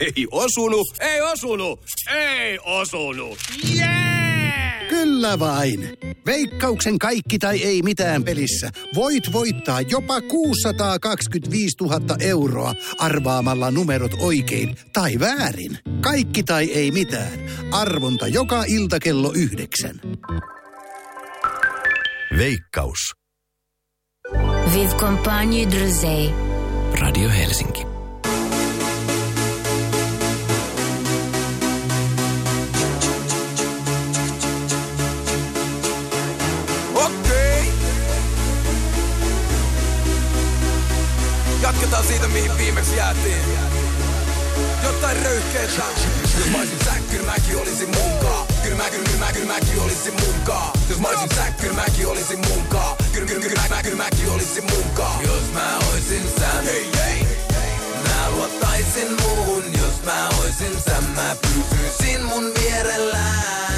Ei osunut, ei osunut, ei osunut. Jee! Kyllä vain. Veikkauksen kaikki tai ei mitään pelissä. Voit voittaa jopa 625 000 euroa arvaamalla numerot oikein tai väärin. Kaikki tai ei mitään. Arvonta joka ilta kello yhdeksän. Veikkaus. Compagnie Drosey. Radio Helsinki. Viimeksi jäätiin. Jotain röyhkeetä. Jos mä olisin sä, kyllä mäkin olisin munkaa. Kyllä mä, kyllä, kyllä mä, kyllä mäkin olisin munkaa. Jos mä olisin sä, kyllä mäkin olisin munkaa. Kyllä, kyllä, kyllä, mä, kyllä mäkin olisin munkaa. Jos mä olisin sä, hei, hei. Mä luottaisin muuhun, jos mä oisin sä, mä pysyisin mun vierellään.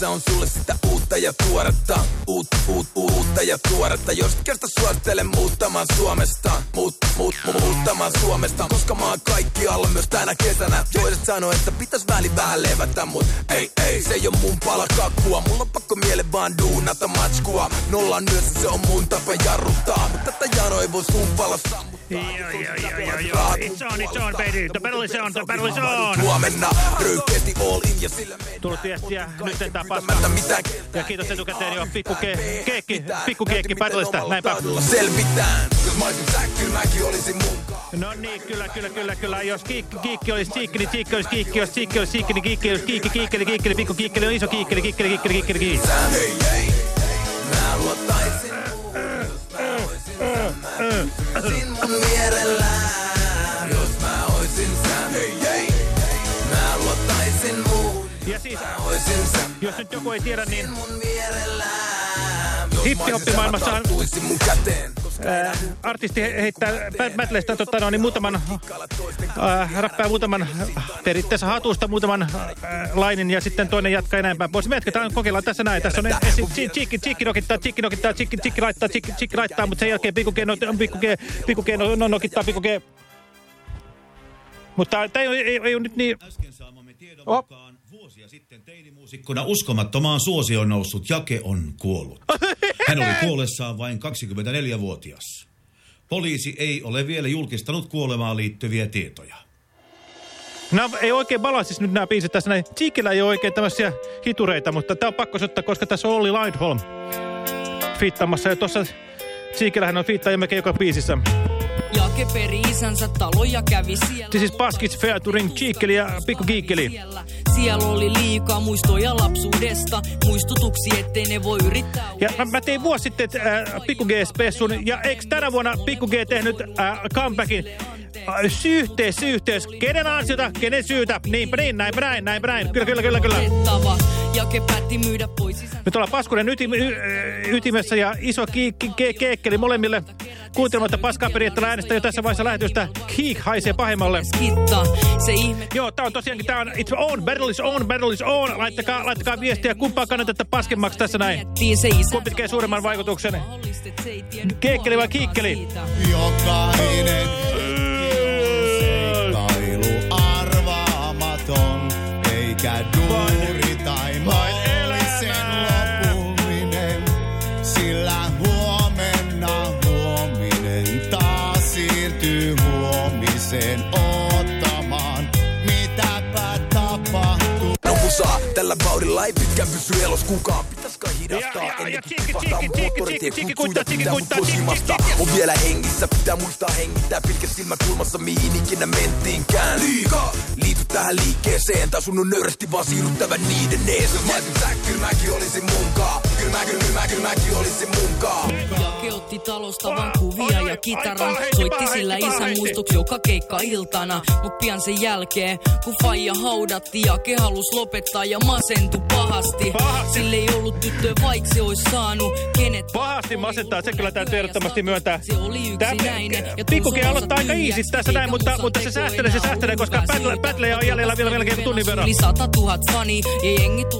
Tässä on sulle sitä uutta ja tuoretta, uut, uut, uutta ja tuoretta. Jos kerta suosittelen muuttamaan Suomesta, muut, muut, mu- muuttamaan Suomesta. Koska mä oon kaikki alla myös tänä kesänä. Toiset sanoo, että pitäis väli vähän levätä, mut ei, ei, se ei oo mun pala kakkua. Mulla on pakko miele vaan duunata matskua. Nollan yössä se on mun tapa jarruttaa, mut tätä jano ei vois kumpalla sammuttaa. Huomenna röyhkeästi all in ja sillä mennään. Tullut viestiä, nyt en mitään Ja kiitos etukäteen jo pikku ke- keekki, pikku keekki battlesta, näinpä. Selvitään, jos mä olisin kyllä mäkin olisin munkaan. No niin, kyllä, kyllä, kyllä, kyllä. Jos kiikki, kiikki olisi siikki, niin siikki olisi kiikki. Jos siikki olisi siikki, niin kiikki olisi kiikki, kiikkeli, kiikkeli, pikku kiikkeli on iso kiikkeli, kiikkeli, kiikkeli, kiikkeli, kiikkeli. Hei, hei, mä luottaisin mun vierellään. Jos mä oisin sä, hei, hei, mä luottaisin muuhun, Ja siis, jos nyt joku ei tiedä, niin mun vierellään. Ää, artisti he- heittää Battleista tota, no, niin muutaman, ää, räppää muutaman äh, periaatteessa hatusta muutaman ää, lainin ja sitten toinen jatkaa näin päin pois. Me jatketaan, kokeillaan tässä näin. Tässä on ensin Chikki nokittaa, Chikki nokittaa, Chikki, Chikki laittaa, Chikki, Chikki laittaa, mutta sen jälkeen Pikku G, no, Pikku G, Pikku G no, no, nokittaa, Pikku G. Mutta tämä ei, ei, ei ole nyt niin... Oh. Sitten teinimuusikkona uskomattomaan suosioon noussut Jake on kuollut. Hän oli kuollessaan vain 24-vuotias. Poliisi ei ole vielä julkistanut kuolemaan liittyviä tietoja. Nämä ei oikein balanssis nyt nämä biisit tässä näin. Cheekillä ei ole oikein tämmöisiä hitureita, mutta tämä on pakko soittaa, koska tässä on Olli Lindholm fiittamassa. Ja tuossa Cheekillähän on fiittaja melkein joka biisissä. Jake peri isänsä talo ja kävi siellä. This is Baskits Featuring Cheekeli ja Pikku Kiikkeli. Siellä, siellä oli liikaa muistoja lapsuudesta. Muistutuksi, ettei ne voi yrittää Ja mä, mä tein vuosi sitten äh, Pikku G-spessun, ja eikö tänä vuonna Pikku G tehnyt äh, comebackin? Äh, syyhteys, syyhteys. Kenen ansiota, kenen syytä? Niinpä niin, näinpä näin, näinpä näin. Kyllä, kyllä, kyllä, kyllä. Päätti myydä pois. Nyt ollaan Paskunen ytim, ytimessä ja iso ki, ki, ke, keekkeli molemmille. Kuuntelematta paskaa periaatteella äänestä jo tässä vaiheessa lähetystä. Kiik haisee ihme Joo, tää on tosiaankin, tää on It's on, battle is on, battle is on. Laittakaa, laittakaa viestiä, kumpaa kannatetta paskemmaksi tässä näin. Kumpi tekee suuremman vaikutuksen? Keekkeli vai kiikkeli? Jokainen tällä vauhdilla ei pitkään pysy elos kukaan. Pitäis kai hidastaa Ja- ja- ja ennen kuin tsikki, tipahtaa tsikki, moottorit tsikki, ja tsikki, kutsuja kuittaa, tsikki, pitää mut tsikki. On vielä hengissä, pitää muistaa hengittää pilkä silmä kulmassa mihin ikinä mentiinkään. Liikaa, liity tähän liikkeeseen, tää sun on nöyrästi vaan siirryttävä niiden ees. Jos mä olisin sä, kyllä mäkin olisin munkaa. Kyllä mä, kyllä mä, kyllä mäkin olisin munkaa. Jake otti talosta vaan kuvia ja kitaran. Soitti sillä isän muistoksi joka keikka iltana. Mut pian sen jälkeen, kun faija haudatti, Jake halus lopettaa ja masentu pahasti. Pahasti. Sille ei ollut tyttöä, vaikka se ois saanut kenet. Pahasti masentaa, se kyllä täytyy ehdottomasti myöntää. Se oli yksinäinen. ja Pikku G tunsi aloittaa aika easy tässä näin, mutta, mutta se säästelee, se säästelee, koska Metlejä on jäljellä vielä melkein tunnin verran. Yli 100 000 fani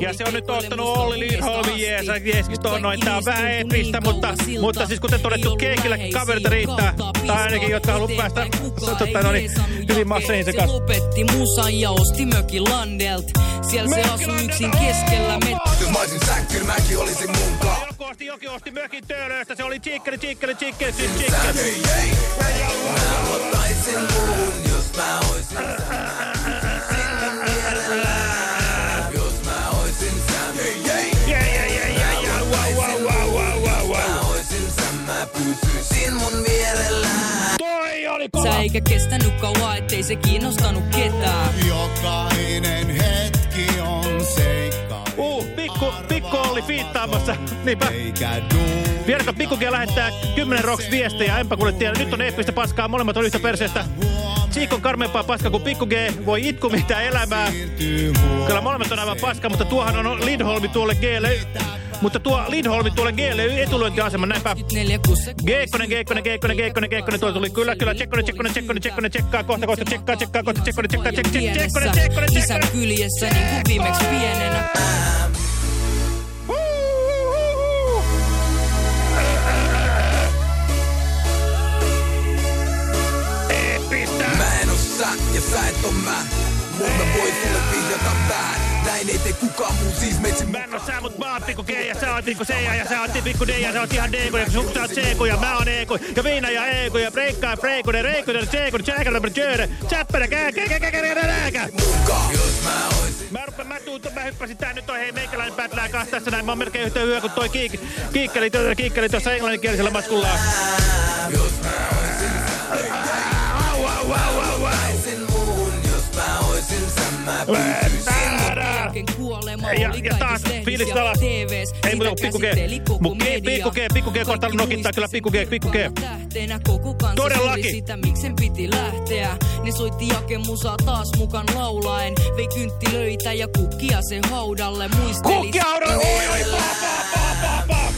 ja se on nyt ottanut Olli Lindholmin uudestaan jeesa asti. jeeskistä on Mut noin. Tää on vähän eeppistä, niin mutta, mutta siis kuten todettu, keikillä kavereita riittää. Tai ainakin, jotka haluaa päästä tota, no niin, hyvin jakeen. masseihin Se sekaan. lopetti musan ja osti mökin Landelt. Siellä se asui yksin keskellä met... Jos mä olisin sä, kyllä mäkin olisin munkaa. Joku osti, joku osti mökin töölöistä. Se oli chikkeli, chikkeli. Hei, hei. Mä luottaisin muun, jos mä oisin Jos mä oisin sä. Mä oisin sä, mä pysyisin mun mielellä. Toi oli Sä kova. eikä kestänyt kauan, ettei se kiinnostanut ketään. Jokainen hetki on seikka. Pikku, pikku oli fiittaamassa. Niinpä. Vieläkö pikkukin lähettää 10 roks viestejä, enpä kuule tiedä. Nyt on eeppistä paskaa, molemmat on yhtä perseestä. Chiik on karmeempaa paskaa kuin pikku G, voi itku mitä elämää. Kyllä molemmat on aivan paska, mutta tuohan on Lindholmi tuolle Glle. Mutta tuo Lindholmi tuolle Glle etulyöntiasema, näinpä. 4 kun se Geekkonen, Geekkonen, Geekkonen, Geekkonen, Geekkonen, tuo tuli. Kyllä, kyllä, tsekkonen, tsekkonen, tsekkonen, tsekkonen, tsekkaa, kohta, kohta, tsekkaa, tsekkaa, kohta, tsekkonen, tsekkaa, tsekkaa, tsekkonen, tsekkonen, tsekkonen, Isän tsekkonen. kyljessä niin kuin viimeksi pienenä. Sä ja et oo mä. Mut mä voi sulle vihjata vähän. Näin ei tee kukaan muu siis metsin Mä en oo sä, mut mä oon pikku G ja sä oot pikku C ja sä oot pikku D ja sä oot ihan D ja sun sä oot C ja mä oon E ja Viina ja E ja Breikkaa Freikunen, Reikunen, C kun Tjäkälä, Jöre, Tsäppänä, kää, kää, kää, kää, kää, kää, kää. Jos mä oisin Mä rupean, mä tuun, mä hyppäsin tää nyt toi hei meikäläinen pätlää kanssa tässä näin. Mä oon melkein yhtä hyvä kuin toi kiik, kiikkeli, tuota, kiikkeli tuossa englanninkielisellä maskullaan. Jos mä oisin Au, au, au, au, Ja, ja taas fiilis. TVs. Ei muuta kuin pikku G. käsitteli koko Mut G, media. pikku G, pikku G, kohta nokittaa kyllä pikku G, pikku G. Todellakin. sitä, miksen piti lähteä. Ne soitti jakemusaa taas mukaan laulaen. Vei kynttilöitä ja kukkia se haudalle. Muisteli Kukkihaudalla! Oi, oi, pa, pa, pa, pa, pa.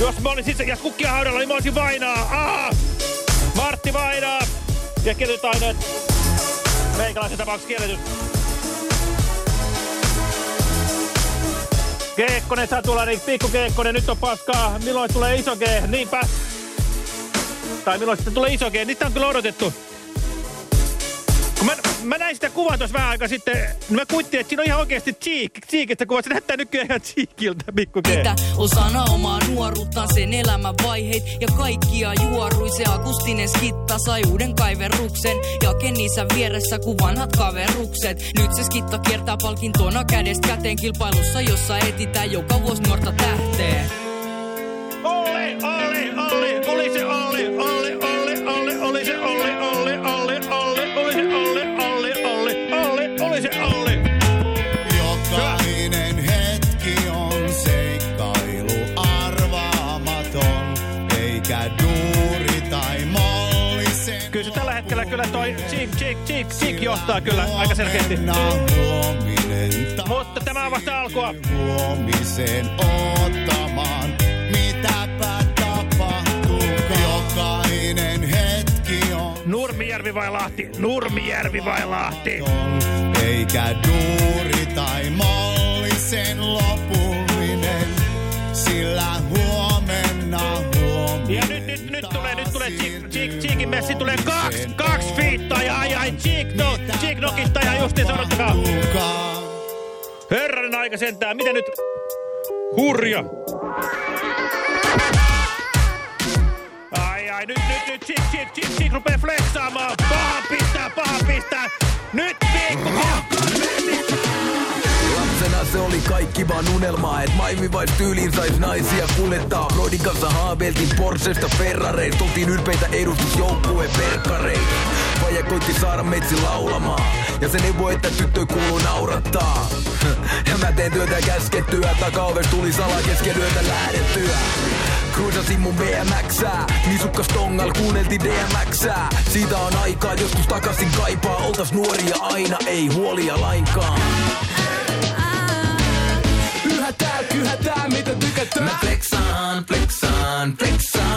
Jos mä olisin itse, jos kukkihaudalla, niin mä olisin Vainaa. Aa! Martti Vainaa! Ja aineet. Meikäläisen tapauksessa kielletyt. Keekkonen, sä tulee, niin pikku Keekkonen, nyt on paskaa. Milloin tulee iso G? Niinpä. Tai milloin sitten tulee iso G? Niitä on kyllä odotettu. Mä, mä näin sitä kuvaa tuossa vähän aikaa sitten, niin mä kuittin, että siinä on ihan oikeasti Cheek. Cheekistä kuva. Se näyttää nykyään ihan Cheekiltä, pikku. Mitä osana omaa nuoruuttaan sen elämän vaiheet ja kaikkia juorui se akustinen skitta sai uuden kaiverruksen ja isän vieressä kuin vanhat kaverukset. Nyt se skitta kiertää palkintona kädestä käteen kilpailussa, jossa etitään joka vuosi nuorta tähteä. Olli, Olli, Olli, oli se Olli, Olli, Olli, Olli, oli se Olli, Cheek, Cheek johtaa kyllä aika selkeästi. Mutta tämä on vasta alkua. huomisen ottamaan. Mitäpä tapahtuu, jokainen hetki on Nurmijärvi vai Lahti? Nurmijärvi vai Lahti? eikä duuri tai molli sen lopullinen, sillä huomenna. Ja nyt, nyt, nyt tulee, nyt tulee Cheek, Cheek, Cheekin messi tulee kaksi, kaksi fiittaa ja ai ai Cheek, no, Cheek nokittaa ja justiin odottakaa. Kukaan Herranen aika sentään, miten nyt? Hurja! Ai ai, nyt, nyt, nyt, Cheek, Cheek, Cheek, Cheek rupee flexaamaan. Paha pistää, paha pistää. Nyt se oli kaikki vaan unelmaa, et maimi vais tyyliin sais naisia kuljettaa. Broidin kanssa haaveiltiin Porschesta Ferrareista, oltiin ylpeitä edustusjoukkueen verkkareita. Vaija koitti saada meitsi laulamaan, ja se neuvo, että tyttö kuuluu naurattaa. Ja mä teen työtä käskettyä, takaoves tuli salaa kesken yötä lähdettyä. Cruisasin mun BMXää, nisukkas tongal kuunneltiin DMXää. Siitä on aikaa, joskus takaisin kaipaa, oltas nuoria aina, ei huolia lainkaan tykätään, mitä tykätään. Mä flexaan, flexaan, flexaan.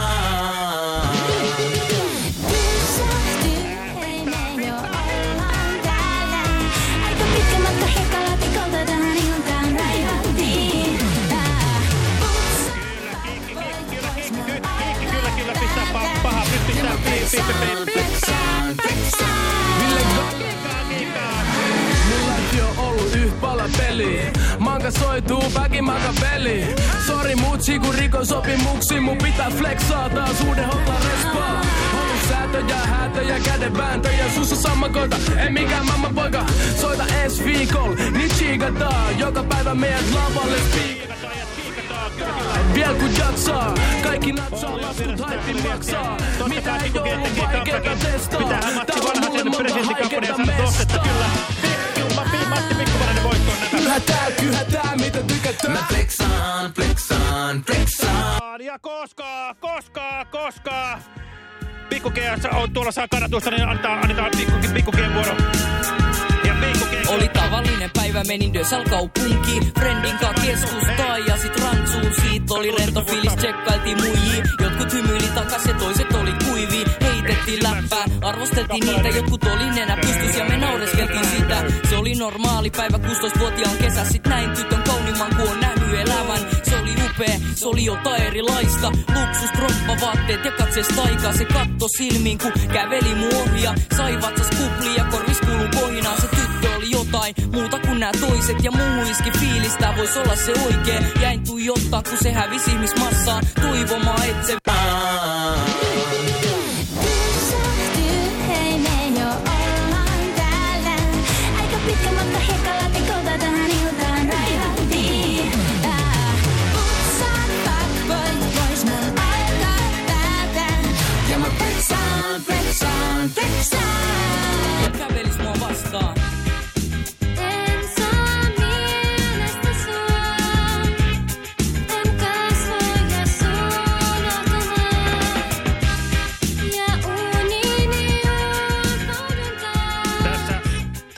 Mulla ei oo ollut yh pala peliä jalka soituu väkimakapeli. Sori mutsi kun rikon sopimuksi, mun pitää flexaa taas uuden holla respaa. Ollut säätöjä, häätöjä, kädenvääntöjä, sussa sammakoita, ei mikään mamma poika. Soita ensi viikol, niin chiikataan, joka päivä meidät lavalle spiikataan ja chiikataan. Viel kun jaksaa, kaikki natsaa, laskut haippi maksaa. Mitä ei oo vaikeeta testaa, tää on mulle monta haikeeta mestaa. Voittoon näitä. Kyhätää, kyhätää, mitä tykätään. Mä flexaan, flexaan, flexaan. Ja koska, koska, koska Pikku G on tuolla saa kannatusta, niin antaa, annetaan Pikku, Pikku vuoro. Ja. Oli tavallinen päivä, menin Dösal kaupunkiin Friendin kaa keskustaan ja sit rantsuun Siitä oli rento fiilis, tsekkailtiin muijii Jotkut hymyili takas ja toiset oli kuivii Heitettiin läppää, arvosteltiin niitä Jotkut oli nenä pystys ja me naureskeltiin sitä. Se oli normaali päivä, 16-vuotiaan kesä. Sit näin tytön kaunimman kun on nähnyt elämän. Se oli upea, se oli jotain erilaista. Luksus, vaatteet ja katsees taikaa Se katto silmiin kun käveli mun ohi ja Sai vatsas kupli ja korvis kuuluu kohinaan Se tyttö oli jotain muuta kuin nämä toiset. Ja muu iski fiilis, tää vois olla se oikee. Jäin tuijottaa kun se hävisi ihmismassaan. Toivomaan et se Pysähty,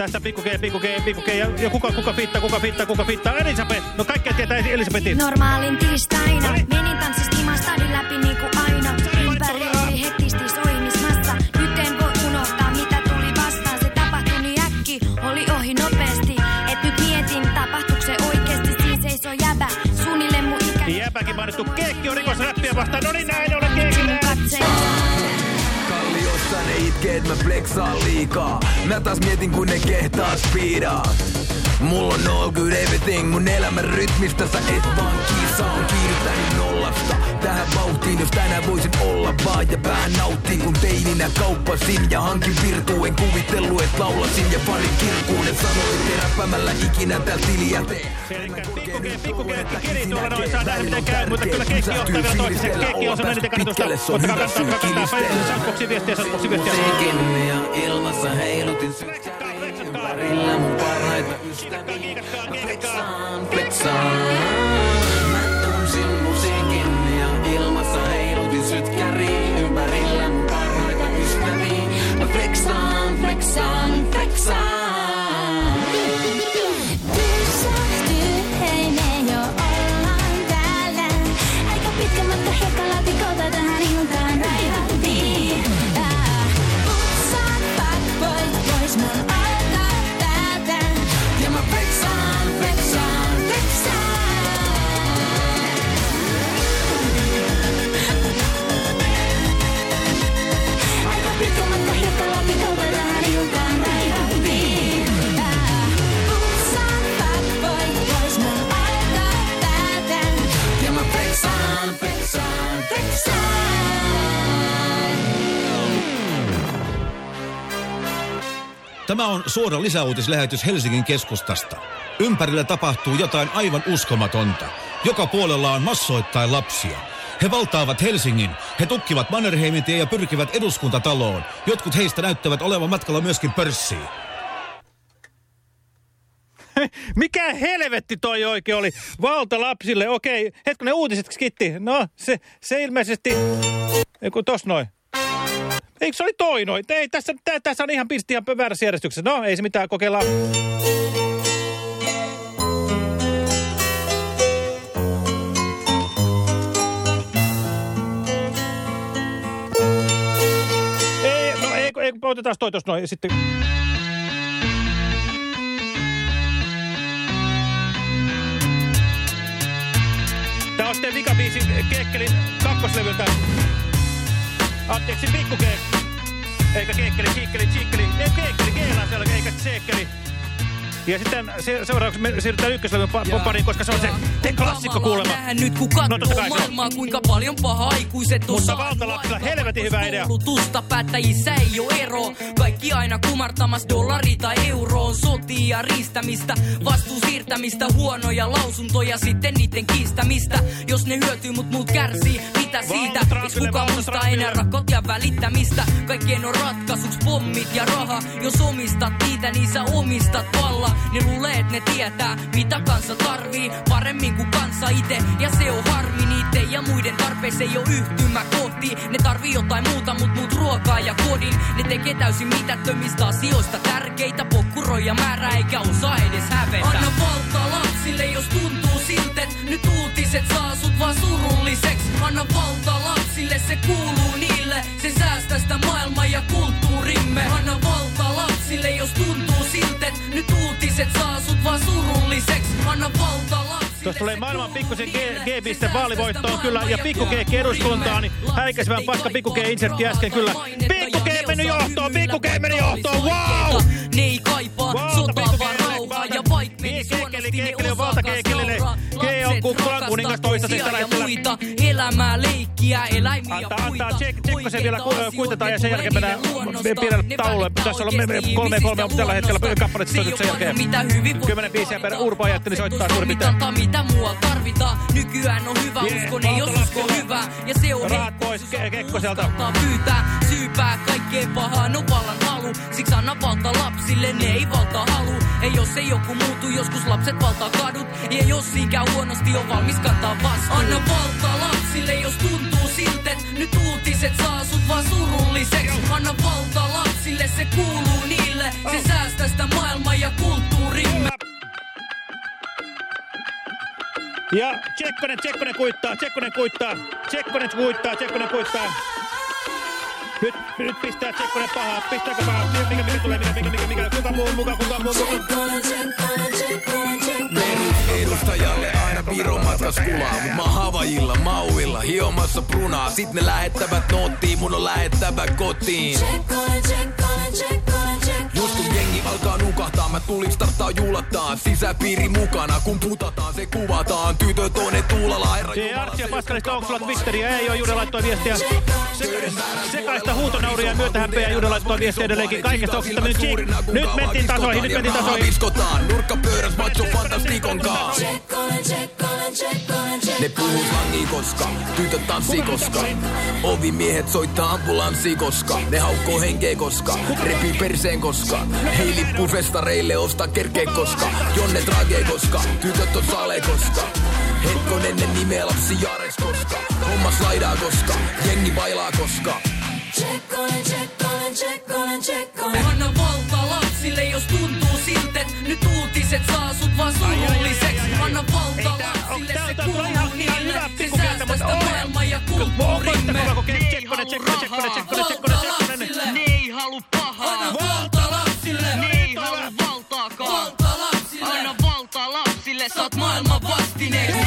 tässä Pikku G, Pikku G, Pikku G. Ja, ja kuka, kuka fittaa, kuka fittaa, kuka fittaa? Elisabeth! No kaikkea tietää Elisabetin. Normaalin tiistaina Noniin. Menin tanssistimaan stadin läpi niinku aina Ympäri oli hektisti soimismassa Nyt en voi unohtaa mitä tuli vastaan Se tapahtui niin äkki, oli ohi nopeasti Et nyt mietin tapahtuuko se oikeesti Siinä seisoo jäbä, suunnilleen mun ikä Jäpäkin mainittu Keekki on rikosräppiä vastaan. No niin, näin et mä flexaan liikaa. Mä taas mietin, kun ne kehtaa speedaa. Mulla on all good everything, mun elämän rytmistä sä et vaan kiisa on kiihdyttänyt nollasta. Tähän vauhtiin, jos tänään voisin olla vaan ja vähän nauttiin, kun teininä kauppasin ja hankin virtuuen kuvitellu, et laulasin ja pari kirkuun, et sanoin teräpämällä ikinä tää tiliä tee. Pikku G, Pikku G, Kiri tuolla noin saa nähdä miten käy, mutta kyllä Keekki ottaa vielä toiseksi. Keekki on eniten kannatusta. Ottakaa kantaa, ottakaa kantaa. Sankboksi viestiä, viestiä. Musiikin ja ilmassa heilutin sykkäriin ympärillä mun parhaita ystäviä. Mä tunsin musiikin Tämä on suora lisäuutislähetys Helsingin keskustasta. Ympärillä tapahtuu jotain aivan uskomatonta. Joka puolella on massoittain lapsia. He valtaavat Helsingin. He tukkivat Mannerheimin tie ja pyrkivät eduskuntataloon. Jotkut heistä näyttävät olevan matkalla myöskin pörssiin. Mikä helvetti toi oikein oli? Valta lapsille, okei. Hetkonen uutiset skitti. No, se, se ilmeisesti... Ei kun tos noin. Eikö se oli toi noin? Ei, tässä, tä, tässä on ihan pisti ihan väärässä järjestyksessä. No, ei se mitään, kokeillaan. Ei, no ei, ei, otetaan toi tos noin. Sitten... Tää on sitten vikabiisi Keekkelin kakkoslevyltä. Anteeksi, pikku Keek. Eikä Keekkeli, Kiikkeli, Chiikkeli. Ei, Keekkeli, Geela siellä, eikä Tseekkeli. Ja sitten se, seuraavaksi me siirrytään ykköslevyn pa pariin, koska se on se te klassikko kuulemma. Nyt kun katsoo No totta kai maailmaa, kuinka paljon paha aikuiset on Mutta valtalapsilla helvetin hyvä idea. Koulutusta päättäjissä ei oo ero. Kaikki aina kumartamas dollari tai euroon. Sotia ja riistämistä, vastuun siirtämistä, huonoja lausuntoja, sitten niiden kiistämistä. Jos ne hyötyy, mut muut kärsii, mitä siitä? Eiks kukaan muista enää rakkautta ja välittämistä? Kaikkien on ratkaisuks pommit ja raha. Jos omistat niitä, niin sä omistat valla. Ne luulee, et ne tietää, mitä kansa tarvii. Paremmin kuin kansa ite, ja se on harmi niiden ja muiden tarpeeseen ei oo yhtymä kohti. Ne tarvii jotain muuta, mut muut ruokaa ja kodin. Ne tekee täysin mitättömistä asioista tärkeitä. Pokkuroja määrää eikä osaa edes hävetä. Anna valtaa lapsille, jos tuntuu siltä, et nyt uutiset saa sut vaan surulliseks. Anna valtaa lapsille, se kuuluu niille. Se säästää sitä maailmaa ja kulttuurimme. Anna valtaa lapsille, jos tuntuu siltä, et nyt uutiset saa sut vaan surulliseks. Anna valtaa lapsille. Tuossa tulee maailman pikkusen G-piste vaalivoittoon kyllä. Ja pikku G eduskuntaan, niin häikäisevän paska pikku G insertti äsken kyllä. Pikku G meni johtoon, pikku G meni johtoon, wow! Ne ei kaipaa sotaa vaan rauhaa valta- ja vaik meni huonosti, ne osaa on Lapset kukkulan kuningas ja hetkellä. muita. Elämää, leikkiä, eläimiä Antaa, ja antaa puita. Tsek- Tsekkosen vielä kuitetaan ja sen jälkeen mennään pienelle Ne taululle. on me- oikeesti kolme- kolme ihmisistä tällä hetkellä Se soitettu sen jälkeen. mitä Kymmenen biisiä per. Urpo ajatti, niin soittaa suurin piirtein. Toimintaa, mitä muualla tarvitaan. Nykyään on hyvä Jee, usko, ei jos usko hyvä. Ja se on Rahat pois Ke- Kekkoselta. Pyytää, syypää kaikkeen pahaan on vallan halu. Siksi anna valta lapsille, ne ei valta halu. Ei jos ei joku muutu, joskus lapset valtaa kadut. Ja jos käy huonosti, on valmis kantaa vastuun. Anna valta lapsille, jos tuntuu siltä, nyt uutiset saa sut vaan surulliseksi. Anna valta lapsille, se kuuluu niille. Se säästää sitä maailmaa ja kulttuurimme. Ja Tsekkonen, Tsekkonen kuittaa, Tsekkonen kuittaa, Tsekkonen kuittaa, Tsekkonen kuittaa. Nyt, nyt pistää Tsekkonen pahaa. Pistääkö pahaa? Mikä, mikä tulee? Mikä, mikä, mikä, mikä? Kuka muu mukaan? Kuka muu mukaan? Edustajalle Viro matkas kulaa Mut mä Havajilla, Mauilla, hiomassa prunaa Sit ne lähettävät noottiin, mun on lähettävä kotiin. Just kun jengi alkaa nukahtaa, mä tulin starttaa juulattaa Sisäpiiri mukana, kun putataan se kuvataan Tytöt on ne tuulalla, herra Ei Jumala, Artsi ja Paskalista, onko sulla Twitteriä? Ei ole, Jude laittoi viestiä. Se, sekaista huutonauria ja myötähämpöjä Jude laittoi viestiä edelleenkin. Kaikesta onko mennyt cheek. Nyt mentiin tasoihin, nyt mentiin tasoihin. Viskotaan, nurkkapöydäs macho fantastikon kaa Ne puhuu slangia koska tytöt tanssii koska. Ovimiehet soittaa ambulanssi koska Ne haukkoo henkeä koska Repii perseen koska. Hei lippu festareille osta kerkee koska Jonne tragee koska Tytöt on sale koska. Hetkonen ne nimeä lapsi Jares koska Homma slaidaa koska Jengi bailaa koska Anna valta lapsille, jos tuntuu siltä, nyt uutiset saa sut vaan surulliseksi. Anna valta lapsille, se kuuluu niille. Se säästää sitä maailmaa ja kulttuurimme. Tsekkonen, Tsekkonen, Tsekkonen, Tsekkonen, Tsekkonen, Tsekkonen. Ne ei halu pahaa. Anna valta lapsille. Ne ei halu valtaakaan. Valta lapsille. Anna valta lapsille, sä oot maailman vastineeksi.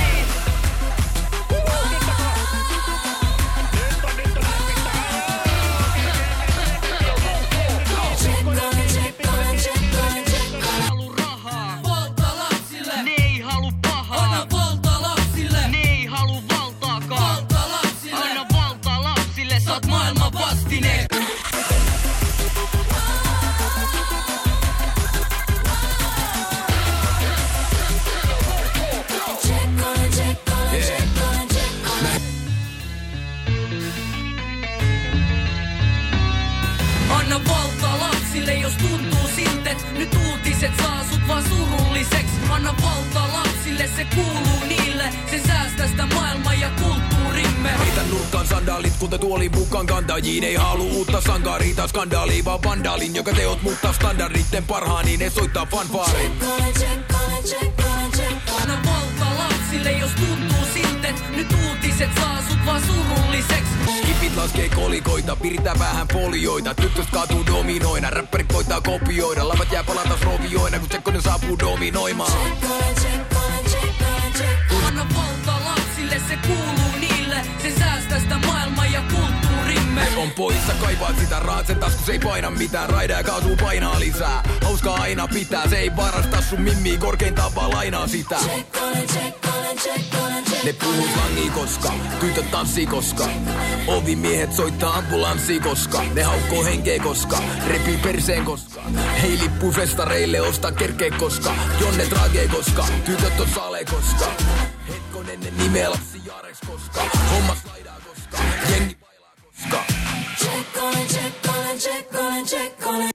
Uutiset saa sut vaan surulliseksi. Anna valta lapsille, se kuuluu niille. Se säästää sitä maailmaa ja kulttuurimme. Heitä nurkkaan sandaalit, kun te tuoliin mukaan kantajiin Ei halu uutta sankaria tai skandaalia, vaan vandaalin Joka teot muuttaa standarditten parhaan, niin ne soittaa fanfaarin Anna valta lapsille, jos tuntuu siltä, nyt uutiset saa sut vaan surulliseksi. Skipit laskee kolikoita, piritään vähän folioita Tyttös kaatuu dominoina, räppärit koittaa kopioida Lavat jää palatas rovioina, kun Tsekkonen saapuu dominoimaan Anna valta lapsille, se kuuluu niille, se säästää sitä maailmaa ja kulttuurimme. On poissa, kaipaat sitä rahat, sen taskus ei paina mitään. Raida ja kaasuu painaa lisää. Hauskaa aina pitää, se ei varasta sun mimmiä, korkeintaan vaan lainaa sitä. Ne puhuu slangia koska, tytöt tanssii koska. Ovimiehet soittaa ambulanssi koska. Ne haukkoo henkeä koska, repii perseen koska. Hei lippu festareille, osta kerkee koska. Jonne tragee koska, tytöt on sale koska. Hetkonen ne nimeä lapsi Jareks koska. Homma slaidaa koska, jengi bailaa koska. Radio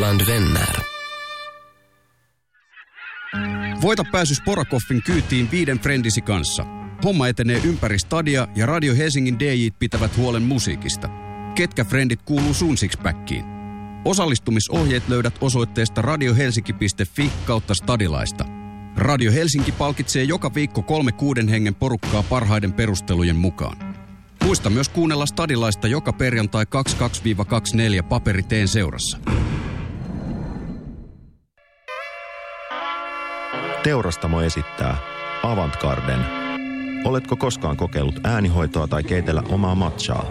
bland vänner. Voita pääsy Sporakoffin kyytiin viiden frendisi kanssa. Homma etenee ympäri stadia ja Radio Helsingin DJt pitävät huolen musiikista. Ketkä frendit kuuluu sun sixpackiin? Osallistumisohjeet löydät osoitteesta radiohelsinki.fi kautta stadilaista. Radio Helsinki palkitsee joka viikko kolme kuuden hengen porukkaa parhaiden perustelujen mukaan. Muista myös kuunnella stadilaista joka perjantai 22-24 paperiteen seurassa. Teurastamo esittää Avantgarden. Oletko koskaan kokeillut äänihoitoa tai keitellä omaa matchaa?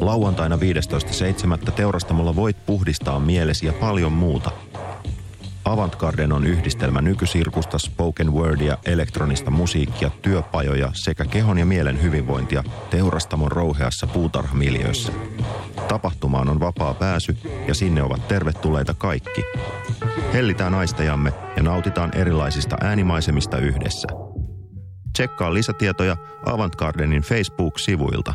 Lauantaina 15.7. teurastamolla voit puhdistaa mielesi ja paljon muuta. Avantgarden on yhdistelmä nykysirkusta, spoken wordia, elektronista musiikkia, työpajoja sekä kehon ja mielen hyvinvointia teurastamon rouheassa puutarhamiljöössä. Tapahtumaan on vapaa pääsy ja sinne ovat tervetulleita kaikki. Hellitään aistejamme ja nautitaan erilaisista äänimaisemista yhdessä. Tsekkaa lisätietoja Avantgardenin Facebook-sivuilta.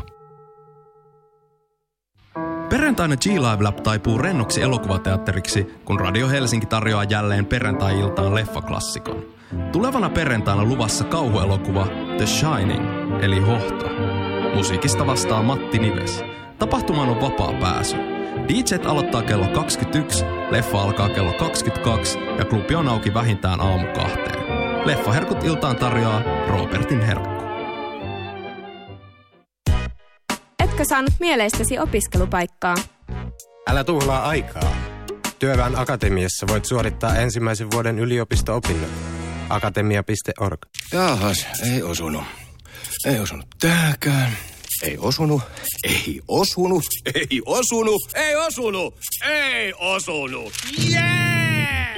Perjantaina G-Live Lab taipuu rennoksi elokuvateatteriksi, kun Radio Helsinki tarjoaa jälleen perjantai-iltaan leffaklassikon. Tulevana perjantaina luvassa kauhuelokuva The Shining, eli Hohto. Musiikista vastaa Matti Nives. Tapahtumaan on vapaa pääsy. DJt aloittaa kello 21, leffa alkaa kello 22 ja klubi on auki vähintään aamu kahteen. Leffaherkut iltaan tarjoaa Robertin herkku. Etkö saanut mieleistäsi opiskelupaikkaa? Älä tuhlaa aikaa. Työväen Akatemiassa voit suorittaa ensimmäisen vuoden yliopisto-opinnot. Akatemia.org. Jaahas, ei osunut. Ei osunut tääkään. Ei osunut. Ei osunut. Ei osunut. Ei osunut. Ei osunut.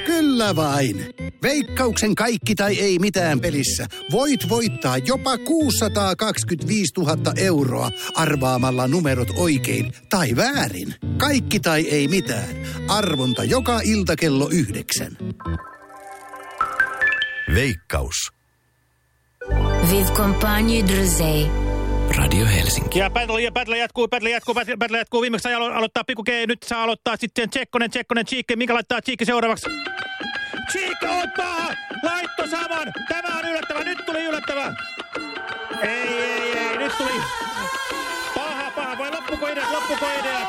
Kyllä vain. Veikkauksen kaikki tai ei mitään pelissä. Voit voittaa jopa 625 000 euroa arvaamalla numerot oikein tai väärin. Kaikki tai ei mitään. Arvonta joka ilta kello yhdeksän. Veikkaus. Vive Compagne Druzey. Radio Helsinki. Ja battle, ja battle jatkuu, battle jatkuu, battle, battle jatkuu. Viimeksi sai alo aloittaa Piku G, nyt saa aloittaa sitten Tsekkonen, Tsekkonen, Cheekke. Minkä laittaa Cheekke seuraavaksi? Cheekke on paha! Laitto saman! Tämä on yllättävä, nyt tuli yllättävä! Ei, ei, ei, nyt tuli paha, paha. Vai loppuko ideat, loppuko ideat?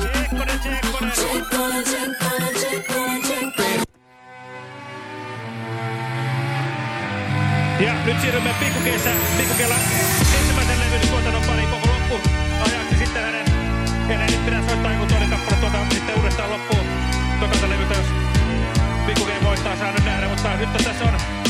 Tsekkonen. Tsekkonen, Tsekkonen, Tsekkonen, Ja nyt siirrymme Pikkukeessä, Pikkukella ensimmäisen levyn tuotannon pariin koko loppu ajaksi. Sitten hänen, hänen nyt pitää soittaa joku toinen kappale tuota sitten uudestaan loppuun. Tokalta levyltä, jos Pikkuke voittaa, saa nyt nähdä, mutta nyt tässä on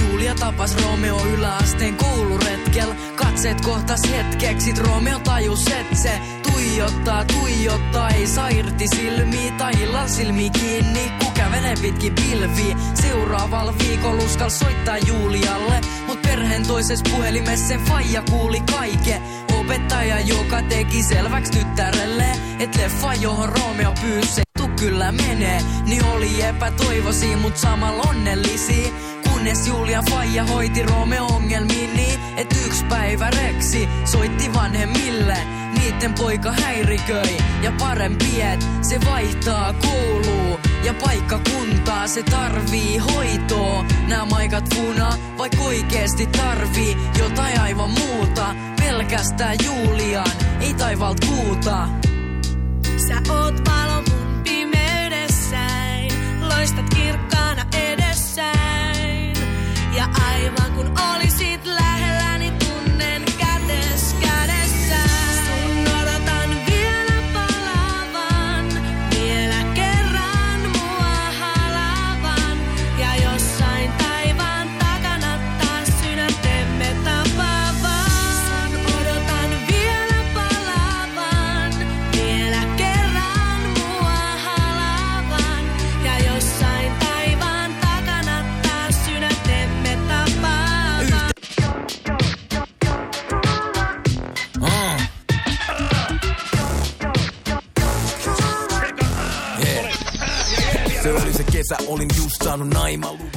Julia. Tapas Romeo yläasteen kouluretkel. Katseet kohtas hetkeksi, Romeo tajus, et se tuijottaa, tuijottaa. Ei saa irti silmiä tai illan silmi kiinni, kun kävelee pitkin pilviä. Seuraavalla viikolla uskal soittaa Julialle, mut perheen toisessa puhelimessa sen faija kuuli kaike. Opettaja, joka teki selväksi tyttärelle, et leffa, johon Romeo pyysi, kyllä menee, niin oli epätoivoisia, mut samalla onnellisia. Kunnes Julia Faija hoiti Romeo ongelmiin niin, et yksi päivä Reksi soitti vanhemmille. Niitten poika häiriköi ja parempi, et se vaihtaa koulua ja paikkakuntaa. Se tarvii hoitoa, nää maikat funa, vaikka oikeesti tarvii jotain aivan muuta. Pelkästään Julian, ei taivalt kuuta. Sä oot valo kesä, olin just saanut naimaluvan.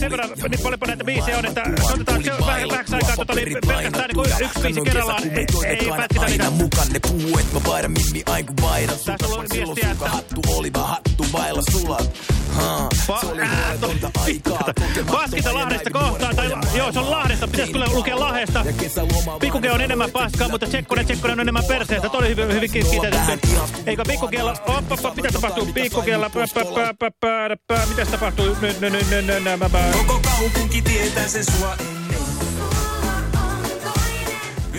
Sen verran niin paljonpa näitä biisejä on, että otetaan se vähän vähäksi aikaa tota, niin pelkästään niin yksi biisi kerrallaan. Ei, ei pätkitä niitä. mukaan ne puu, et mä vaihdan mimmi vaihdan sukat. Vaan silloin suka hattu oli vaan hattu vailla sulat. Paskita Lahdesta kohtaa, tai joo, se on Lahdesta, pitäisi kyllä lukea Lahdesta. Pikkuke on enemmän paskaa, mutta Tsekkone, Tsekkone on enemmän perseestä. Tuo oli hyvin, hyvin kiteytetty. Eikö oppa, oppappa, mitä tapahtuu Pikkukiella? Mitäs tapahtuu? Koko kaupunki tietää sen sua ei.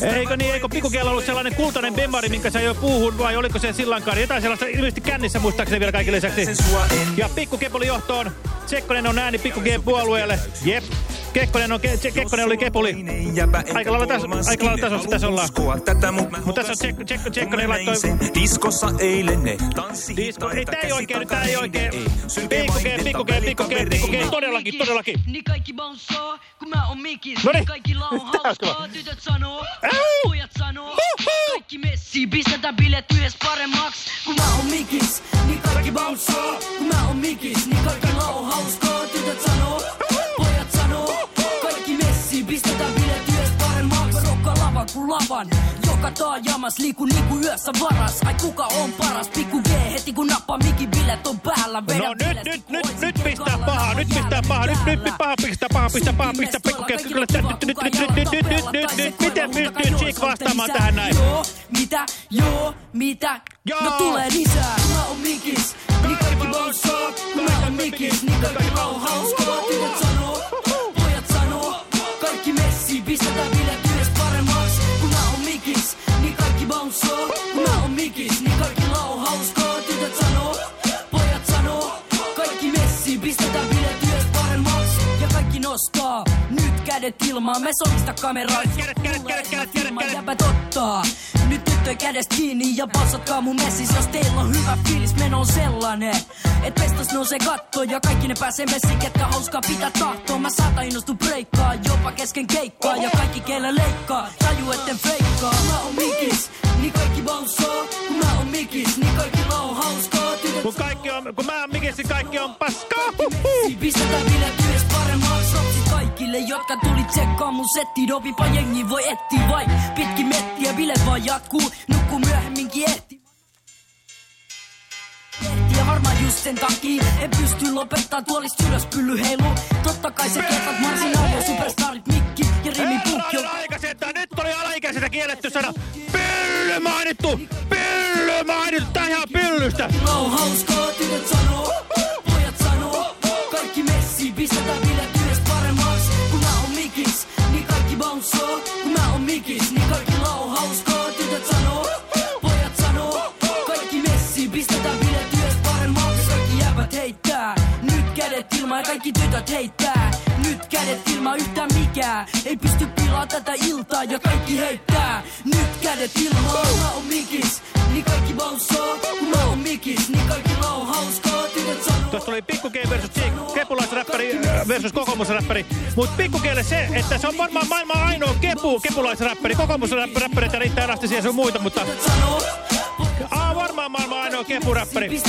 Eikö niin, eikö Pikkukeella ollut sellainen kultainen bemari, minkä sä jo puuhun, vai oliko se sillankaan? Jotain sellaista ilmeisesti kännissä muistaakseni vielä kaikille lisäksi. Ja Pikkukepoli johtoon. Tsekkonen on ääni Pikku puolueelle. Jep. Kekkonen, on, ke, Kekkonen oli Kepuli. Aika lailla tässä, aika lailla tasossa tässä ollaan. Mutta tässä on Tsek, Tsek, Tsekkonen laittoi... Diskossa eilen ne tanssi. Disko, ei tää ei oikein, nyt tää ei oikein. Pikkuke, pikkuke, pikkuke, pikkuke, todellakin, todellakin. Niin kaikki bounceaa, kun mä oon mikis. Noniin. Niin kaikilla on hauskaa, tytöt sanoo, pojat sanoo. Kaikki messii, pistetään bilet yhdessä paremmaks. Kun mä oon mikis, niin kaikki bounceaa. Kun mä oon mikis, niin kaikilla on hauskaa, tytöt sanoo. Pojat sanoo, kaikki messii, pistetään. Lavan kuin lavan, joka taajamas liiku niinku yössä varas. Ai kuka on paras, pikku G heti kun nappaa mikin bilet on päällä. Vedä No nyt, nyt, nyt, nyt pistää pahaa, nyt pistää pahaa, nyt, nyt, nyt paha pistää, paha pistää, paha pistää, pikkuke, kyllä, nyt, nyt, nyt, nyt, nyt, nyt, nyt, nyt, nyt, miten pystyy Cheek vastaamaan tähän näin? Joo, mitä, joo, mitä, Joo. no tulee lisää. Mä oon mikis, niin kaikki bounceaa. Kun mä oon mikis, niin kaikilla on hauskaa. Tytöt sanoo, pojat sanoo, kaikki messii, pistetään so no. Kädet ilmaan, me solista kameraa. Kädet, kädet, kädet, kädet, kädet, kädet. Jäbät ottaa, nyt tyttöjen kädestä kiinni ja passatkaa mun messis, jos teillä on hyvä fiilis, meno on sellainen. Et pestas nousee katto ja kaikki ne pääsee messiin, ketkä hauskaa pitää tahtoa. Mä saatan innostu breikkaa, jopa kesken keikkaa ja kaikki keillä leikkaa, taju etten feikkaa. Mä oon mikis, niin kaikki bounceaa. Kun mä oon mikis, niin kaikilla on hauskaa. Tytöt Kun kaikki on, kun mä oon mikisi, kaikki on paskaa. Messi, Pistetään bilet yhdessä paremmaksi Kaikille, jotka tuli tsekkaa mun setti Dopipa jengi voi etti vai? Pitki mettiä Bilet vaan jatkuu, nukkuu myöhemminkin ehti. Varmaan just sen takia. En pysty lopettaa tuolista ylös pylly heilu. Totta kai se kertat marsinaalia Superstarit mikki. Ja rimi Herra alaikäiseltä, nyt oli alaikäiseltä kielletty sana. Pylly mainittu, pylly mainittu, tää ihan pyllystä. on hauskaa, tytöt sanoo, pojat sanoo, kaikki messii, pistetään bilet bounceaa. Kun mä oon mikis, niin kaikilla on hauskaa, tytöt sanoo, pojat sanoo, kaikki messii, pistetään bilet yhdessä paremmaks. Ja kaikki jäävät heittää, nyt kädet ilmaan ja kaikki tytöt heittää. Nyt kädet ilman yhtään mikään, ei pysty pilaa tätä iltaa ja kaikki heittää. Nyt kädet ilmaan, mä oon versus kokoomusräppäri. Mutta pikkukiele se, että se on varmaan maailman ainoa kepu, kepulaisräppäri. Kokoomusräppäreitä riittää elastisia sun muita, mutta... Aa, varmaan maailman ainoa kepuräppäri.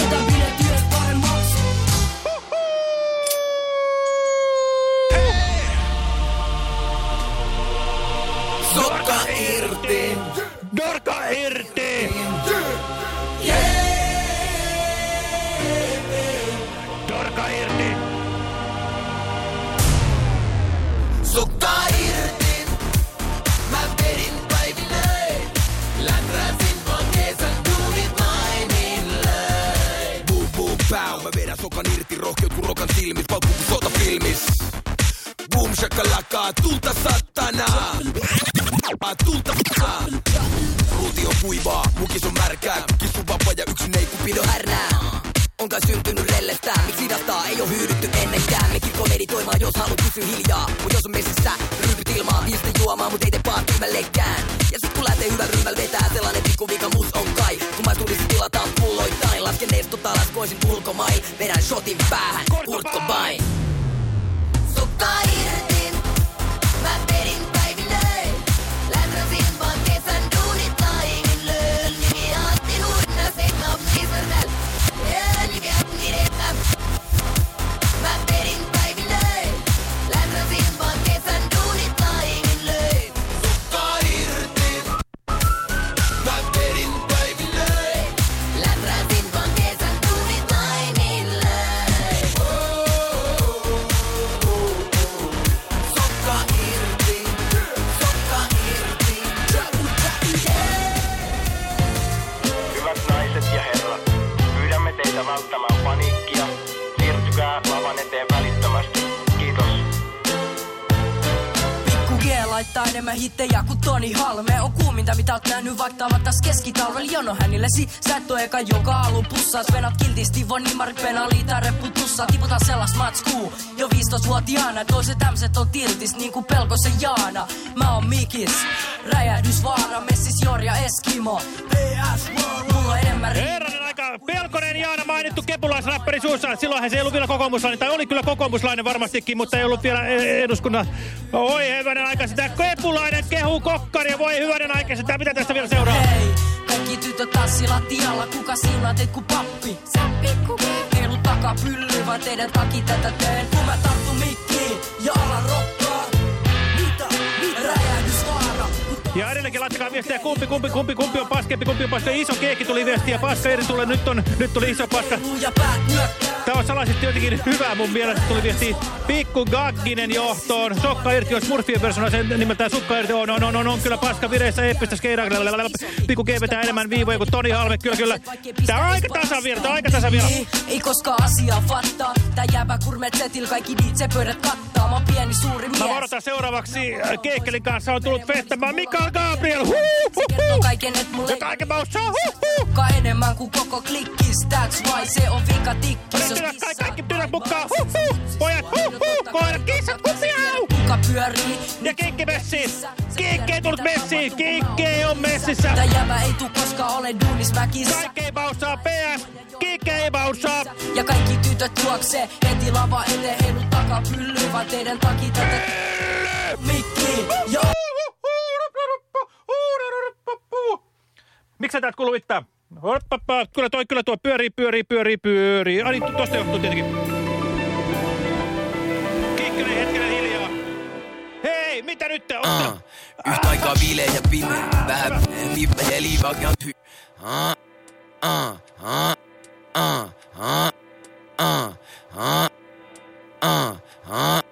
Sokka irti. Dorka irti. Sokka irti. Mä vedin päivinöin. Läträsin vaan kesän duunit nainin löin. Boom boom pow. Mä vedän sokan irti rohkeut kun rokan silmis. Paukku kun sotafilmis. Boom shakalaka. Tulta satana. Tulta Ruuti on kuivaa, mukis on märkää Kissu vapaa ja yksin ei kupido härnää on kai syntynyt rellestään Miksi hidastaa, ei oo hyydytty ennenkään Mekin komeditoimaan, jos haluat pysyä hiljaa. Mut jos on messissä, ryypyt ilmaa Viistä juomaan, mut ei tee vaan kylmällekään Ja sit kun lähtee hyvän ryhmällä vetää Sellainen pikku vika mus on kai. Kun maistulisi tilataan pulloittain Lasken eestota, laskoisin ulkomain Vedän shotin päähän, Kurt Cobain Sukka jono hänillesi Sä et oo eka joka alun pussaas Venat kiltisti von nimari penaliita reppu tussa Tiputa sellas matskuu jo 15-vuotiaana Toiset ämset on tiltis niinku pelkosen Jaana Mä oon Mikis, räjähdysvaara Messis Jorja Eskimo PS Mulla on enemmän Herranen aika, Pelkonen Jaana mainittu kepulaisräppäri suussa. Silloinhan se ei ollut vielä kokoomuslainen, tai oli kyllä kokoomuslainen varmastikin, mutta ei ollut vielä eh, eduskunnan. Oi hyvänen aika sitä kepulainen kehu kokkari, ja voi hyvänen aika sitä. Mitä tästä vielä seuraa? Hei, tytöt tanssilattialla, kuka siunaa teet ku pappi? Sä pikku Heilu takapylly, vaan teidän takia tätä teen. Kun mä tartun mikkiin ja alan rokkaa. Mitä? Mitä? Räjähdysvaara. Ja edelleenkin laittakaa viestiä, kumpi, kumpi, kumpi, kumpi on paskempi, kumpi on paska. Iso keekki tuli viestiä, paska eri tulee, nyt, on, nyt tuli iso paska. Tämä on salaisesti jotenkin hyvä mun mielestä, tuli viesti Pikku Gagginen johtoon. Sokka irti on Smurfien persona, sen nimeltään Sukka irti on, on, on, on, on kyllä paska vireessä, eeppistä skeidaa. Pikku G vetää enemmän viivoja kuin Toni Halme, kyllä, kyllä. Tää on aika tasavirta, tää on aika tasavirta. Ei, ei koskaan asiaa fattaa. Tää jäävä kurmet setil, kaikki DJ-pöydät kattaa. Mä pieni suuri mies. Mä varoitan seuraavaksi äh, Keekkelin kanssa on tullut festämään Mikael Gabriel. Huh. kaiken, et mulle Ja kaiken maussa. Huh, huh. Ka enemmän kuin koko klikkis, that's why se on vika tikkis. Kaikki, tytöt mukaan. Huh, huh. Pojat, huh, huh. Koirat, kissat, kupiau. Pyörii, Ja Kikki messiin. Kikki ei tullut messiin. Kikki on messissä. tää jäävä ei tuu koskaan ole duunis mäkissä. Kaikki ei maussaa PS. Kikki ei maussaa. Ja kaikki tytöt juoksee heti lava eteen, heilu takapylly, vaan teidän takia tätä mikki. Ja Miksi täältä kuuluu mitään? Hoppappa, kyllä toi, kyllä tuo pyörii, pyörii, pyörii, pyörii. Ai niin, tosta johtuu tietenkin. Kikkönen hetkinen hiljaa. Hei, mitä nyt te Ah, yhtä aikaa viileä ja pimeä. Vähän viippä ja liivaa ja hy. Ah, ah, ah, ah, ah, ah, ah, ah, ah,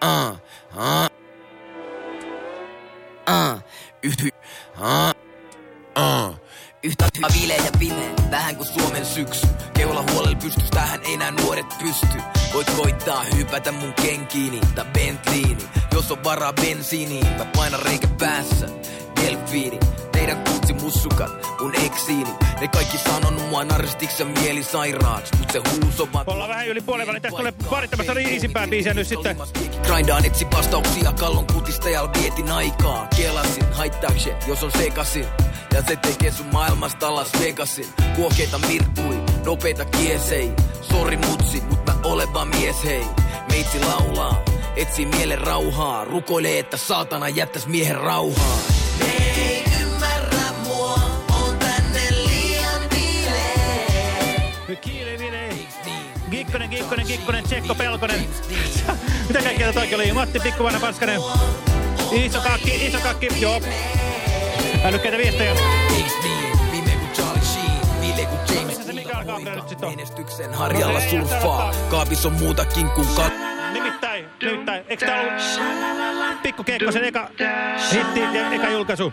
ah, ah, ah, yhtä, ah, ah. Yhtä hyvä viileä ja pimeä, vähän kuin Suomen syksy. Keula huolella pystys, tähän ei nää nuoret pysty. Voit koittaa hypätä mun kenkiini tai Bentleyni. Jos on varaa bensiiniin, mä painan reikä päässä. Delfiini, teidän kutsi mussukat, mun eksiini. Ne kaikki sanonut mua naristiksen mielisairaats, mut se huuso vaan... Ollaan vähän yli puolen välin. Tästä tulee parittamassa riisimpää biisiä nyt sitten. Grindaan etsi vastauksia kallon kutistajalla vietin aikaa. Kelasin, haittaakse, jos on sekasin. Ja se tekee sun maailmasta alas Vegasin. Kuokeita mirkkui, nopeita kiesei. Sori mutsi, mut mä olen vaan mies hei. meitsi laulaa. Etsi mielen rauhaa, rukoilee, että saatana jättäis miehen rauhaa. Ne ei ymmärrä mua, on tänne liian. Kiire. Kikkonen, Kikkonen, Kikkonen, Tsekko, Pelkonen. Mitä kaikkea toikin oli? Matti, Pikkuvainen, Paskanen. Iso kakki, iso kakki, joo. Älykkäitä viestejä. Niin. Menestyksen harjalla surffaa, kaapis on muutakin kuin kat... Nimittäin, nimittäin, eikö tää ollut Pikku Keekkosen eka hitti ja eka julkaisu?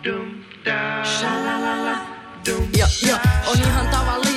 Ja, ja, on ihan tavallinen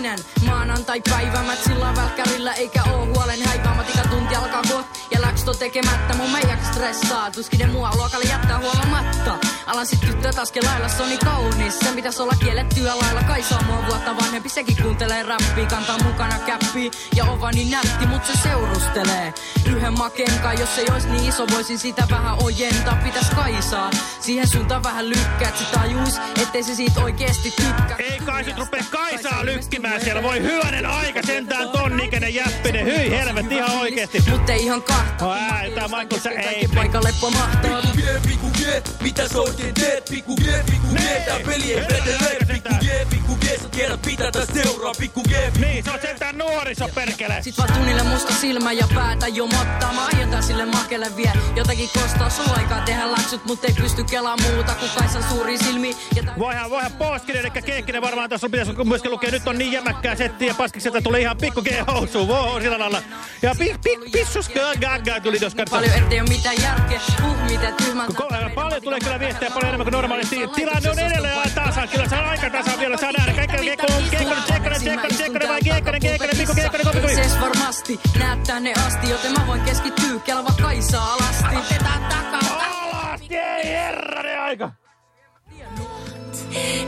maanantai-päivä. Mä chillaan välkkärillä eikä oo huolen häivää. Matika tunti alkaa kohta ja läksto tekemättä. Mun meijäks stressaa, tuskin ne mua luokalle jättää huolamatta. Alan sit tyttöt askel lailla, se on niin kaunis. Sen pitäis olla kiellettyä lailla. Kai se on mua vuotta vanhempi, sekin kuuntelee räppiä. Kantaa mukana käppi ja on vaan niin nätti, mut se seurustelee. Yhden makenkaan, jos ei ois niin iso, voisin sitä vähän ojentaa. Pitäis kaisaa, siihen suuntaan vähän lykkää. Et se tajuis, ettei se siitä oikeesti tykkää. Ei kai sit rupee Kaisaa lykkimään siellä. Voi hyvänen aika sentään ton ikäinen jäppinen. Hyi helvetti ihan oikeesti. Mut ei ihan kahta. No ää, tää Michael sä ei. Paikalle pomahtaa. Pikku G, pikku G, mitä sä oikein teet? Pikku G, pikku G, tää peli ei vetele. Pikku G, pikku G, sä tiedät mitä tää seuraa. Pikku G, Niin, se on sentään nuoriso perkele. Sit vaan tunnille musta silmä ja päätä jomottaa. Mä aion tää sille makelle vie. Jotakin kostaa sulla aikaa tehdä läksyt, mut ei pysty kelaa muuta kuin Kaisan suuri silmi. Voihan, voihan Pooskinen, eli Keikkinen varmaan tuossa pitäisi myöskin lukea. Nyt on niin jämäkkää settiä ja paskikselta tulee ihan pikku G-housuun. Voho, sillä lailla. Ja pi, pi, pissus gaga tuli tuossa katsoa. Paljon ettei oo mitään järkeä. Huh, mitä tyhmän Paljon tulee kyllä viestejä paljon enemmän kuin normaalisti. Tilanne on edelleen tasan. Kyllä se on aika tasan vielä. Saa nähdä. Kaikki Keekkonen, Keekkonen, Keekkonen, Keekkonen, Keekkonen vai Keekkonen, Keekkonen, Pikku Keekkonen, Koppi Kui. Ses varmasti näet tänne asti, joten mä voin keskittyä kelava Kaisaa alasti. Otetaan takaa. Alasti, ei herranen aika.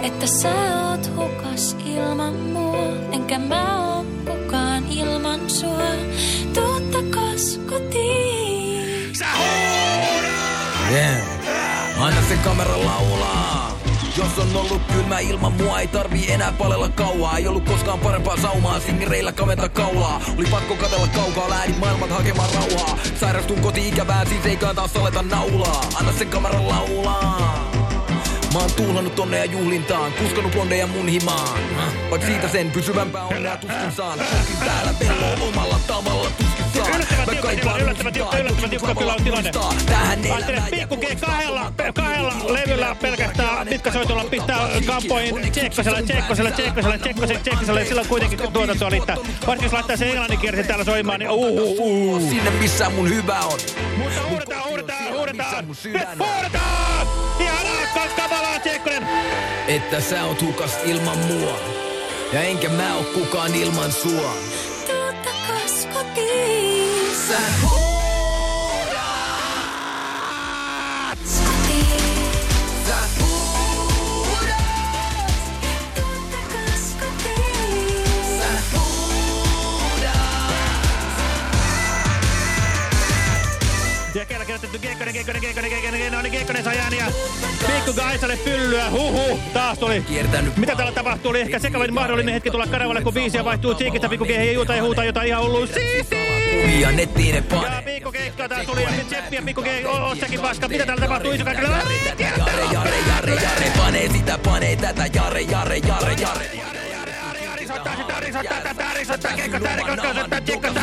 Että sä oot hukas ilman mua, enkä mä oo kukaan ilman sua. Tuu takas kotiin. Sä Yeah. Anna sen kamera laulaa. Jos on ollut kylmä ilman mua, ei tarvii enää palella kauaa. Ei ollut koskaan parempaa saumaa, singereillä kaventa kaulaa. Oli pakko katella kaukaa, lähdin maailmat hakemaan rauhaa. Sairastun koti-ikävään, siis ei taas aleta naulaa. Anna sen kamera laulaa. Mä oon tuhlannut onnea juhlintaan, kuskanut blondeja mun himaan. Vaik siitä sen pysyvämpää onnea tuskin saan. Tuskin täällä velloo omalla tavalla tuskin saan. Yllättävän Mä tiukka kaipaan tilanne, yllättävän tiukka, yllättävän tiukka kyllä on tilanne. Tähän Ajattele, Pikku G kahdella, pe- kahdella levyllä pelkästään pitkäsoitolla pistää kampoihin. Silloin kuitenkin. Varsinkin jos laittaa se englanninkielisen täällä soimaan, niin. Sinne missä mun hyvä on. Mutta huudetaan, huudetaan, huudetaan. Huudetaan! Ihanaa, ka- kamalaa Tsekkonen. Että sä oot hukas ilman mua. Ja enkä mä oo kukaan ilman sua. Tuu takas kotiin. Sä Kotiin. Sä Tuu takas kotiin. Ja no niin Kaisalle pyllyä, huhu, taas tuli. Kiertänyt Mitä täällä tapahtuu? Oli ehkä sekavin mahdollinen hetki tulla kanavalle, kun biisiä vaihtuu Tsiikistä. Pikku G ei juuta ja huutaa jotain ihan hullua. kuvia nettiin ne Ja pane. Pikku Keikka taas tuli ja nyt ja Pikku G on sekin paska. Mitä täällä tapahtuu? Iso kaikille. Jare, jare, jare, jare, panee sitä, panee tätä, jare, jare, jare, jare.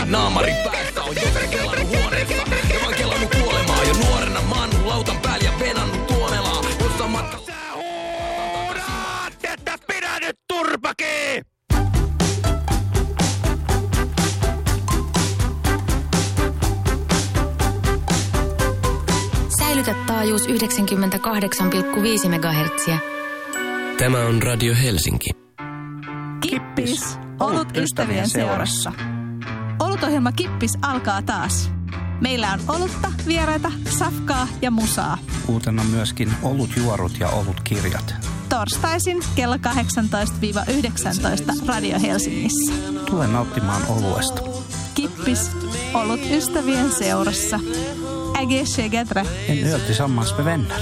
Naamari päässä on joka kelannut huoneessa. Ja oon kelannut kuolemaa jo nuorena. Mä turpaki! Säilytä taajuus 98,5 MHz. Tämä on Radio Helsinki. Kippis, olut ystävien seurassa. Olutohjelma Kippis alkaa taas. Meillä on olutta, vieraita, safkaa ja musaa. Uutena myöskin olutjuorut ja olutkirjat. Torstaisin kello 18-19 Radio Helsingissä. Tule nauttimaan oluesta. Kippis, olut ystävien seurassa. Äge Shegedre. En öl tillsammans med vänner.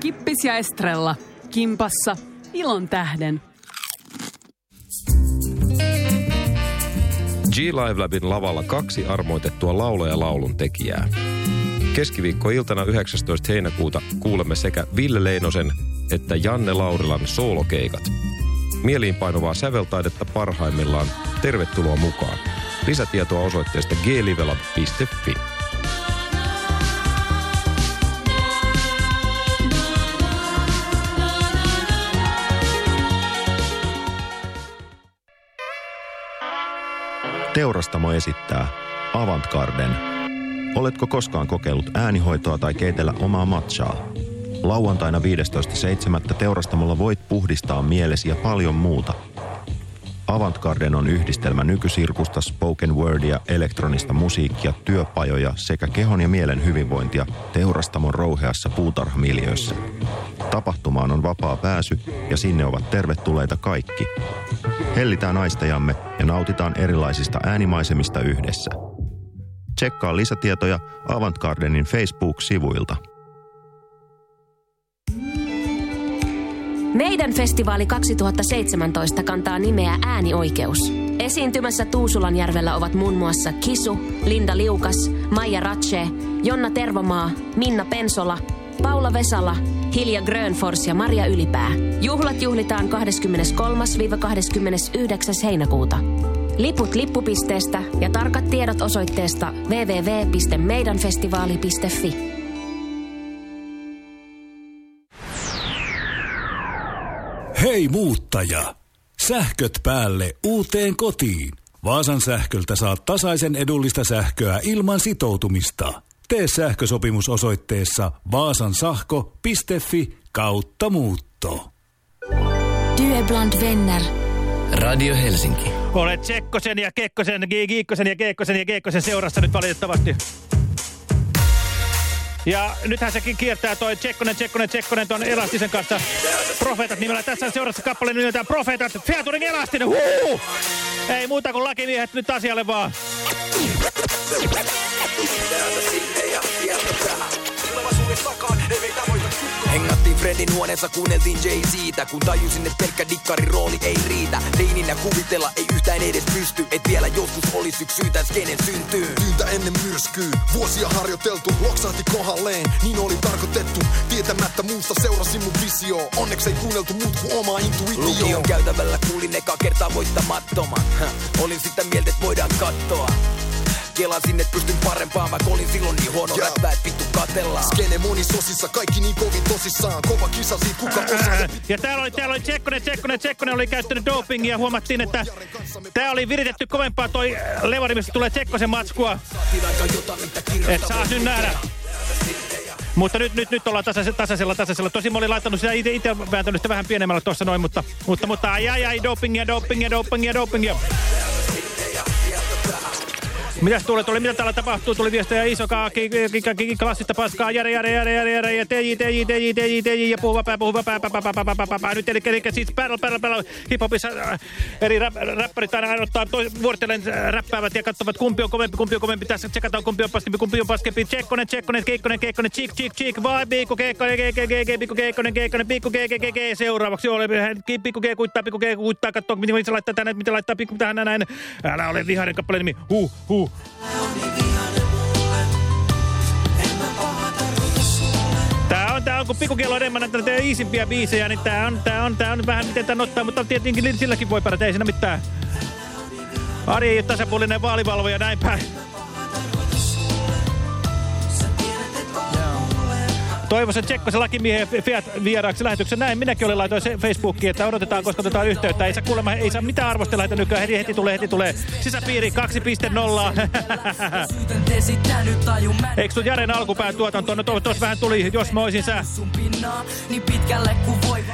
Kippis ja Estrella. Kimpassa. Ilon tähden. G-Live Labin lavalla kaksi armoitettua laula- ja laulun tekijää. Keskiviikko-iltana 19. heinäkuuta kuulemme sekä Ville Leinosen että Janne Laurilan soolokeikat. Mieliinpainuvaa säveltaidetta parhaimmillaan. Tervetuloa mukaan. Lisätietoa osoitteesta glivela.fi. Teurastamo esittää Avantgarden. Oletko koskaan kokeillut äänihoitoa tai keitellä omaa matchaa? Lauantaina 15.7. teurastamolla voit puhdistaa mielesi ja paljon muuta. Avantgarden on yhdistelmä nykysirkusta, spoken wordia, elektronista musiikkia, työpajoja sekä kehon ja mielen hyvinvointia teurastamon rouheassa puutarhamiljöössä. Tapahtumaan on vapaa pääsy ja sinne ovat tervetulleita kaikki. Hellitään aistejamme ja nautitaan erilaisista äänimaisemista yhdessä. Tsekkaa lisätietoja Avantgardenin Facebook-sivuilta. Meidän festivaali 2017 kantaa nimeä Äänioikeus. Esiintymässä Tuusulanjärvellä ovat muun muassa Kisu, Linda Liukas, Maija Ratche, Jonna Tervomaa, Minna Pensola, Paula Vesala, Hilja Grönfors ja Maria Ylipää. Juhlat juhlitaan 23-29. heinäkuuta. Liput lippupisteestä ja tarkat tiedot osoitteesta www.meidänfestivaali.fi. Hei muuttaja! Sähköt päälle uuteen kotiin. Vaasan sähköltä saat tasaisen edullista sähköä ilman sitoutumista. Tee sähkösopimus osoitteessa vaasansahko.fi kautta muutto. Duebland Venner. Radio Helsinki. Olet Tsekkosen ja Kekkosen, Giikkosen ja Keekkosen ja Keekkosen seurassa nyt valitettavasti. Ja nythän sekin kiertää toi Tsekkonen, Tsekkonen, Tsekkonen ton Elastisen kanssa. Profeetat nimellä. Tässä on seurassa kappale nimeltään Profeetat. Featuring Elastinen. Huu! Ei muuta kuin lakimiehet nyt asialle vaan. Hengattiin Fredin huoneessa, kuunneltiin Jay-Ztä Kun tajusin, että pelkkä dikkarin rooli ei riitä Teininä kuvitella ei yhtään edes pysty. Et vielä joskus olisi yksi syy tän skenen syntyy. Tyyntä ennen myrskyy, vuosia harjoiteltu, loksahti kohalleen, niin oli tarkoitettu. Tietämättä muusta seurasin mun visio, onneksi ei kuunneltu muut kuin omaa intuitio. Lukion käytävällä kuulin eka kertaa voittamattoman. Häh, Olin sitä mieltä, että voidaan kattoa Kelasin, et pystyn parempaan, vaikka olin silloin niin huono Joo. räppää, et vittu katellaan Skene monisosissa, kaikki niin kovin tosissaan, kova kisa siitä kuka osaa. ja Ja täällä oli, täällä oli Tsekkonen, Tsekkonen, Tsekkonen oli käyttänyt dopingia. Huomattiin, että tää oli viritetty kovempaa toi Levari, mistä tulee Tsekkosen matskua. Et saa nyt nähdä. Mutta nyt, nyt, nyt ollaan tasaisella, tasaisella, tasaisella. Tosi mä olin laittanut sitä itse, itse vääntänyt sitä vähän pienemmällä tuossa noin, mutta, mutta, mutta ai ai ai, dopingia, dopingia, dopingia, dopingia. Mitäs tulee, tuli, mitä täällä tapahtuu? Tuli viestejä iso kaaki, klassista paskaa, jare, jare, jare, jare, jare, ja teji, teji, teji, teji, teji, ja puhuva pää, puhuva pää, pää, pää, pää, pää, pää. Nyt eli, eli siis battle, battle, battle, hiphopissa äh, eri räppärit aina ottaa toi, vuorotellen äh, räppäävät ja katsovat kumpi on kovempi, kumpi on kovempi. Tässä tsekataan kumpi on paskempi, kumpi on paskempi. Tsekkonen, Tsekkonen, Keikkonen, Keikkonen, Chik, Chik, Chik, vai Pikku Keikkonen, Ke, Ke, Ke, Ke, Pikku Keikkonen, Keikkonen, Pikku Ke, Ke, Ke, Ke, seuraavaksi oli Pikku Ke kuittaa, Pikku Ke kuittaa, katsoo, miten laittaa tänne, miten laittaa Pikku tähän näin. Älä ole vihainen kappaleen nimi, huh, huh. Tää on, tää on, kun pikkukielo enemmän näitä iisimpiä biisejä, niin tää on, tää on, tää on vähän miten tän ottaa, mutta tietenkin silläkin voi pärjätä, ei siinä mitään. Ari ei ole tasapuolinen vaalivalvoja, näin päin. Toivoisin Tsekkosen lakimiehen Fiat vieraaksi lähetyksen. Näin minäkin olen laitoin Facebookiin, että odotetaan, koska otetaan yhteyttä. Ei saa kuulemma, ei saa mitään arvosta laita nykyään. Heti, heti tulee, heti tulee. Sisäpiiri 2.0. Eikö sun Jaren alkupään tuotanto? No tuossa vähän tuli, jos mä oisin sä. Niin pitkälle kuin voi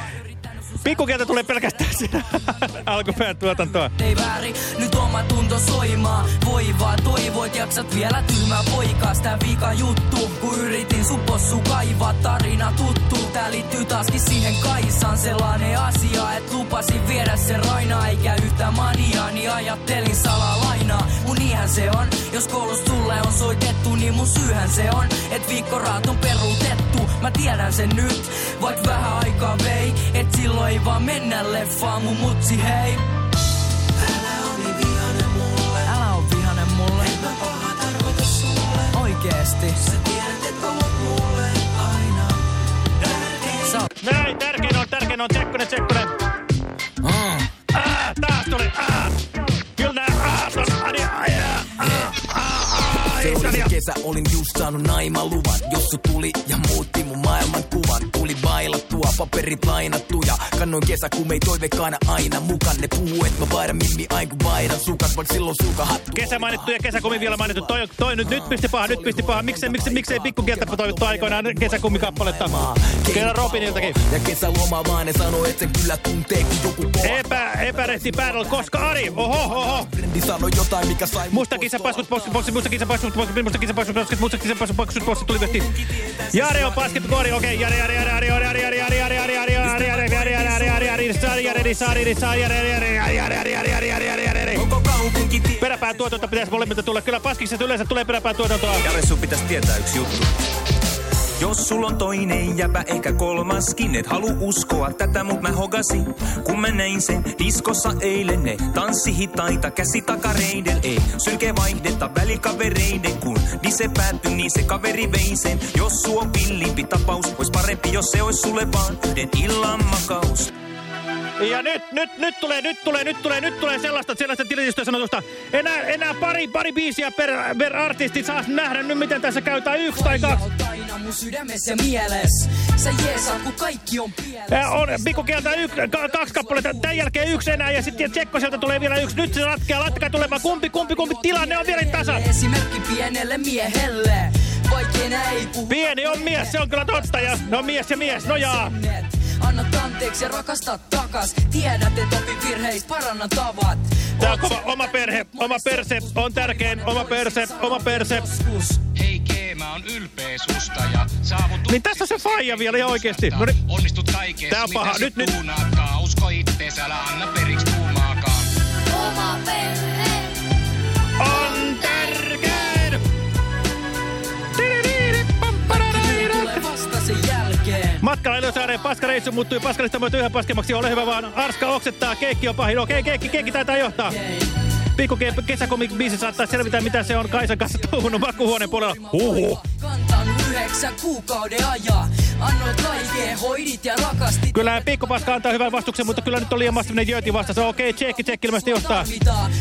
Pikkukieltä tulee pelkästään siinä alkupään tuotantoa. ei väärin, nyt oma tunto soimaa Voi vaan toivoit, jaksat vielä tyhmää poikaa. Sitä vika juttu, kun yritin sun possu kaivaa. Tarina tuttu, tää liittyy taaskin siihen Kaisaan. Sellainen asia, et lupasin viedä sen Raina. Eikä yhtä maniaa, niin ajattelin salalainaa. Mun niinhän se on, jos koulussa sulle on soitettu Niin mun syyhän se on, et viikkoraat on peruutettu. Mä tiedän sen nyt, vaik vähän aikaa vei Et silloin Ei vaan mennä leffaan mun mutsi hei. Älä oo niin vihanen mulle. Älä oo vihanen mulle. En mä paha tarkoita sulle. Oikeesti. Sä tiedät, et oot mulle aina. Näin, tärkein on, tärkein on, Tsekkonen, Tsekkonen. Ah, taas tuli, ah. Se oli se kesä, olin just saanut naimaluvan. Jossu tuli ja muutti mun maailman kuvan. Tuli bailattua, paperit lainattuja. Kannoin kesäkuumei toivekaana aina mukaan. Ne puhuu, et mä vaihdan mimmi aina kun vaihdan sukat, vaan silloin sulkahattu. Kesä mainittu ja kesäkumi vielä mainittu. Toi, toi nyt, nyt pisti paha, nyt pisti paha. Miksei, miksei, miksei pikkukieltä toivottu aikoinaan kesäkumikappaletta? Kerran Robiniltakin. Ja kesäloma vaan ne sanoo, et sen kyllä tuntee, kun joku Epä, epärehti päällä, koska Ari, oho, oho. Musta kisa paskut posket, musta kisa paskut posket, musta kisa paskut posket, musta kisa paskut posket posket, tuli viesti. Jare on pasket kori, okei, Jare, Jare, Jare, Jare, Jare, Jare, Jare, Jare, Jare, Jare, Jare, Jare, Jare, Jare, Jare, Jare, Jare, Sari, Jare, Jare, Jare, Jare, Jare, Jare, Jare, Jare, Jare, Jare. Peräpään tuotanto pitäisi molemmilta tulla. Kyllä paskikset yleensä tulee peräpään tuotantoa. Jare, sun pitäisi tietää yksi juttu. Jos sulla on toinen jäbä, ehkä kolmaskin, et halu uskoa tätä, mut mä hogasin. Kun mä näin sen diskossa eilen, ne tanssi hitaita käsi takareidel, ei sylke vaihdetta välikavereiden, kun dise päättyi, niin se kaveri vei sen. Jos suo villimpi tapaus, ois parempi, jos se ois sulle vaan yhden illan makaus. Ja nyt, nyt, nyt tulee, nyt tulee, nyt tulee, nyt tulee sellaista, sellaista tilitystä sanotusta. Enää, enää pari, pari biisiä per, per artisti saa nähdä nyt, miten tässä käytetään yksi tai kaksi. Aina mun sydämessä ja mieles. Sä jeesat, kun kaikki on pielessä. On pikkukieltä yksi, ka, kaksi kappaletta, tämän jälkeen yksi enää ja sitten Tsekko sieltä tulee vielä yksi. Nyt se ratkeaa, laittakaa tulemaan. Kumpi, kumpi, kumpi, tilanne on vielä tasa. Esimerkki pienelle miehelle. Pieni on mies, se on kyllä totta ja no mies ja mies, nojaa. Anna anteeksi ja rakasta takas. Tiedät, et opi virheistä, paranna tavat. Tää on kova, oma perhe, oma perse on tärkein, oma perse, oma perse. Hei Kee, mä oon ylpeä susta ja saavut Niin tässä on se faija vielä ja oikeesti. No niin. Onnistut kaikessa, Tää on paha. mitä Nyt, nyt. Usko ittees, älä anna periksi tuumaakaan. Oma perhe. Matkalla Ilosaareen paskareissu muuttui paskalista muutui yhä paskemmaksi. Ole hyvä vaan. Arska oksettaa, keekki on pahin. Okei, keekki, keekki taitaa johtaa. Pikku ke- kesäkomik biisi saattaa selvitä, mitä se on Kaisan kanssa touhunut makuuhuoneen puolella. Huhu. Yhdeksän kuukauden ajan. Annoit kaikkea, hoidit ja rakastit. Kyllä pikkupaska antaa hyvän vastuksen, mutta kyllä nyt on liian massiivinen jööti vasta. Se on okei, tsekki, tsekki ilmeisesti johtaa.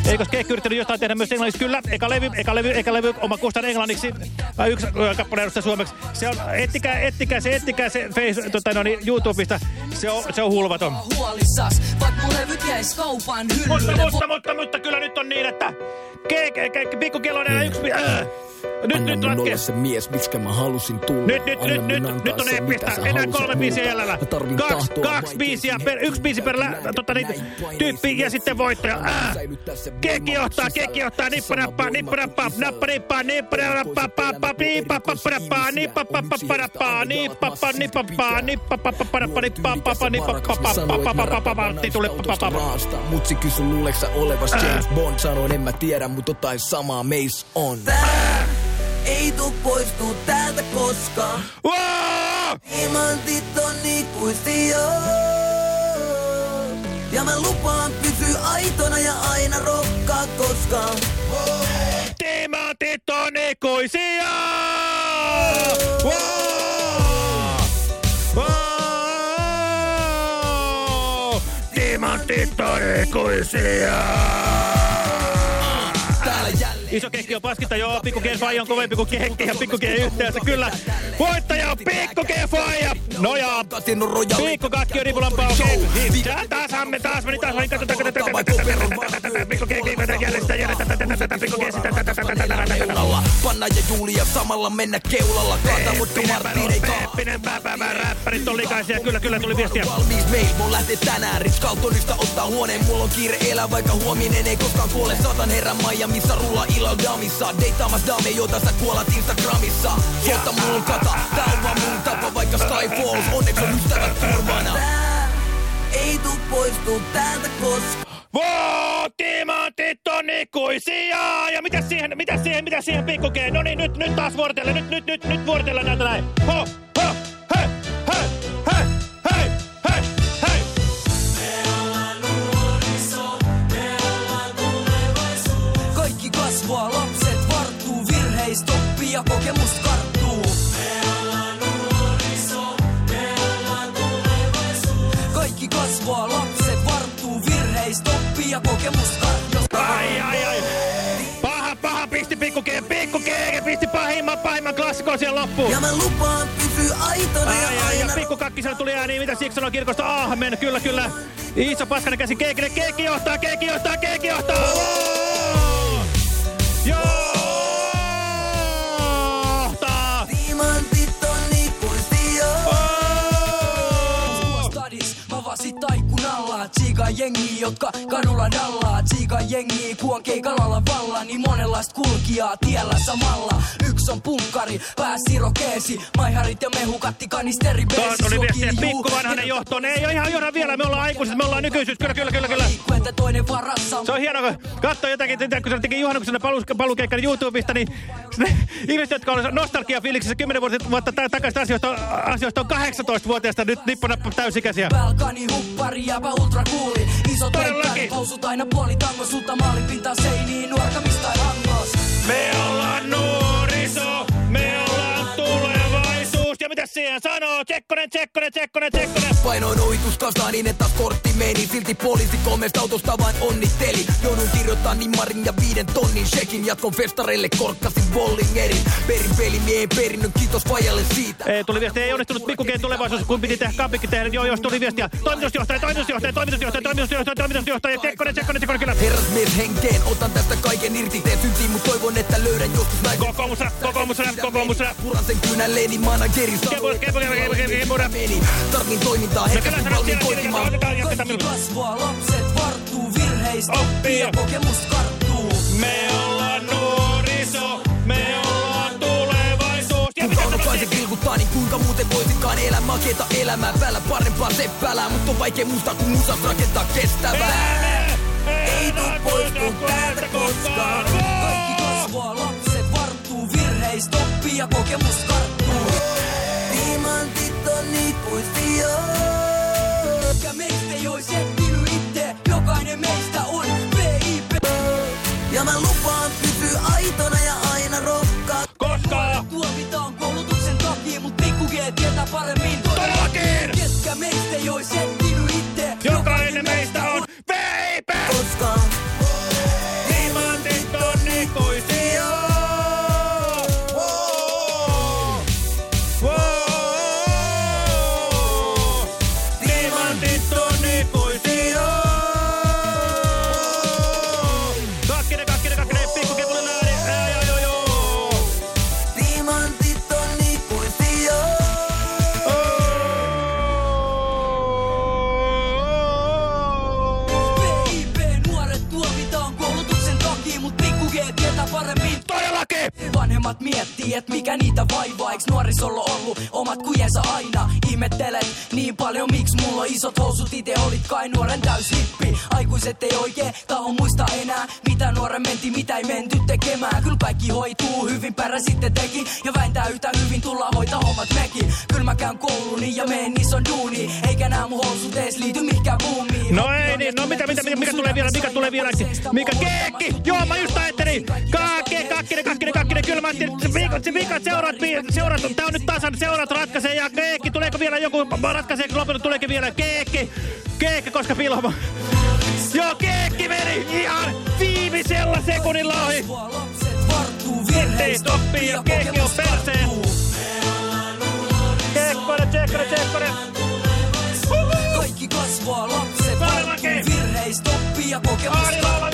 Eikö Keekki yrittänyt jotain tehdä myös englanniksi? Kyllä, eka levy, eka levy, eka levy, oma kustan englanniksi. Vai yksi ö, kappale edustaa suomeksi. Se on, ettikää, ettikää se, ettikää se face, tota, no, niin, YouTubesta. Se on, se on hulvaton. Huolissas, vaik mun levyt jäis kaupan Mutta, hyllylle. mutta, mutta, mutta kyllä nyt on niin, että Keekki, keekki, pikkukello on enää yksi. Äh. Nyt, nyt Anna ratkee. olla se mies, miksi mä halusin tulla. Nyt, nyt, Anna nyt, nyt, nyt on eeppistä. sä Enää kolme biisiä jäljellä. Kaksi, kaksi biisiä per, yksi biisi per lä, tota, niin, tyyppi ja sitten voittaja. Äh. Kekki johtaa, kekki johtaa, nippanappaa, nippanappaa, nappanippaa, nippanappaa, pappaa, nippapapparapaa, nippapapparapaa, nippappa, nippapaa, nippapapparapaa, nippapappa, nippapappa, tuli papapapa. maasta. Mutsi kysy luuleksä olevas James Bond. Sanoin en mä tiedä, mut jotain samaa meis on. Tää ei tuu poistuu täältä koskaan. Imantit on ikuisia. Ja mä lupaan pysyä aitona ja aina rokkaa koskaan. Timantit on ikuisia! Timantit on ikuisia! Iso kekki on paskinta, joo. Pikku G-faija on kovempi kuin kekki ja pikku G yhteensä. Kyllä. Voittaja on pikku. No ja. Pikku kakki on ripulampaa. Niin, tää- taas hamme, taas meni, taas meni. Katsotaan, katsotaan, katsotaan. Pikku G, jäljestä, jäljestä. Pikku G, Keulalla, Panna ja Julia samalla mennä keulalla. Kaata muttu Martin. Peppinen pääpäivän räppärit on likaisia. Kyllä, kyllä tuli viestiä. Valmis mail, mun lähtee tänään Ritz Carltonista ottaa huoneen Mulla on kiire elää, vaikka huominen ei koskaan kuole Satan herran Miamiissa, rulla illalla damissa Deittaamas dame, jota sä kuolat Instagramissa Soita mulla kata, tää on vaan mun tapa Vaikka Sky Falls, onneksi on ystävät turvana Tää ei tuu poistuu täältä koskaan Voo, timantit on ikuisia! Ja mitä siihen, mitä siihen, mitä siihen pikku G? No niin, nyt, nyt taas vuorotella, nyt, nyt, nyt, nyt vuorotella näitä näin. Ho, ho, ja kokemusta. Ai, ai, ai. Paha, paha, pisti pikku keere, pikku keere, pisti pahimman, pahimman klassikon siihen loppuun. Ja mä lupaan pysyä aitona ai, ja aina... Ja pikku kakkisella tuli ääniin, mitä siksi sanoo kirkosta? Ah, mennä, kyllä, kyllä. Iso paskana käsi keekille, keekki johtaa, keekki johtaa, keekki johtaa. Joo! Oh! Oh! Oh! Tsiika jengi, jotka kadulla dallaa Tsiika jengi, kuon keikalalla valla Niin monenlaista kulkijaa tiellä samalla Yksi on punkkari, pääsirokeesi Maiharit ja mehukatti kanisteri Tuossa oli viestiä pikku vanhanen johtoon. Ei ole ihan johda vielä, me ollaan aikuiset, me ollaan nykyisyys. Kyllä, kyllä, kyllä, kyllä. Entä toinen varassa Se on hienoa, kun katsoo jotakin, kun se teki juhannuksena palu, palukeikkan YouTubesta, niin ihmiset, jotka on nostalgiafiiliksissä 10 vuotta, vuotta ta- takaisin asioista, asioista on 18-vuotiaista nyt nipponappa täysikäisiä. Balkani huppari, jäpä ultra cooli Isot lenkkarit, housut aina puoli tango Sutta maalipintaan seiniin, nuorkamista tai hangos Me ollaan nuoriso. Ja mitä siihen sanoo? Tsekkonen, tsekkonen, tsekkonen, tsekkonen. Painoin ohitus kasaan niin, että kortti meni Silti poliisi kolmesta autosta vain onnitteli Joudun kirjoittaa nimmarin ja viiden tonnin shekin Jatkon festareille korkkasin Bollingerin Perin pelimiehen perinnön, kiitos vajalle siitä Ei, tuli viesti, ei onnistunut pikkukeen tulevaisuus, kun piti tehdä kampikki tehdä. Joo, jos tuli viestiä. Toimitusjohtaja, toimitusjohtaja, toimitusjohtaja, toimitusjohtaja, toimitusjohtaja. Tsekkonen, tsekkonen, tsekkonen, kyllä. Herrasmies henkeen, otan tästä kaiken irti Teen syntiin, mut toivon, että löydän joskus naisen Kokoomusrap, kokoomusrap, kokoomusrap. Puran sen kynälleeni managerista Meni, tarvin toimintaa, sanot valmiin jatketaan Kaikki kasvaa, lapset varttuu virheistä Oppii. Ja kokemus karttuu. Me ollaan nuoriso, me ollaan tulevaisuus. Kuka sanot? kai se kilkuttaa, niin kuinka muuten voisikaan? Elää makeeta elämää Päällä parempaa seppälää, mutta on vaikea muistaa kun musas rakentaa kestävää. Ei tuu pois kun täältä koskaan. Kaikki kasvaa, lapset varttuu virheistä Oppii ja kokemus karttuu Ja meistä ei ois ehtinyt itse Jokainen meistä on VIP Ja mä lupaan pysyä aitona ja aina rokkaa Koska? Tuomitaan koulutuksen takia Mut pikku G tietää paremmin. Todellakin! Ketkä meistä ei ois ehtinyt itse. Jokainen seurat, seurat, tää on nyt tasan, seurat ratkaisee ja keekki, tuleeko vielä joku, ratkaisee, lopulta tuleeko vielä keekki, keekki, koska Piloma. Joo, keekki meni ihan viimeisellä sekunnilla ohi. Ettei stoppi ja keekki on perseen. Kekkonen, tsekkonen, tsekkonen. Kaikki kasvaa, lapset varttuu virheistä Oppii ja kokemus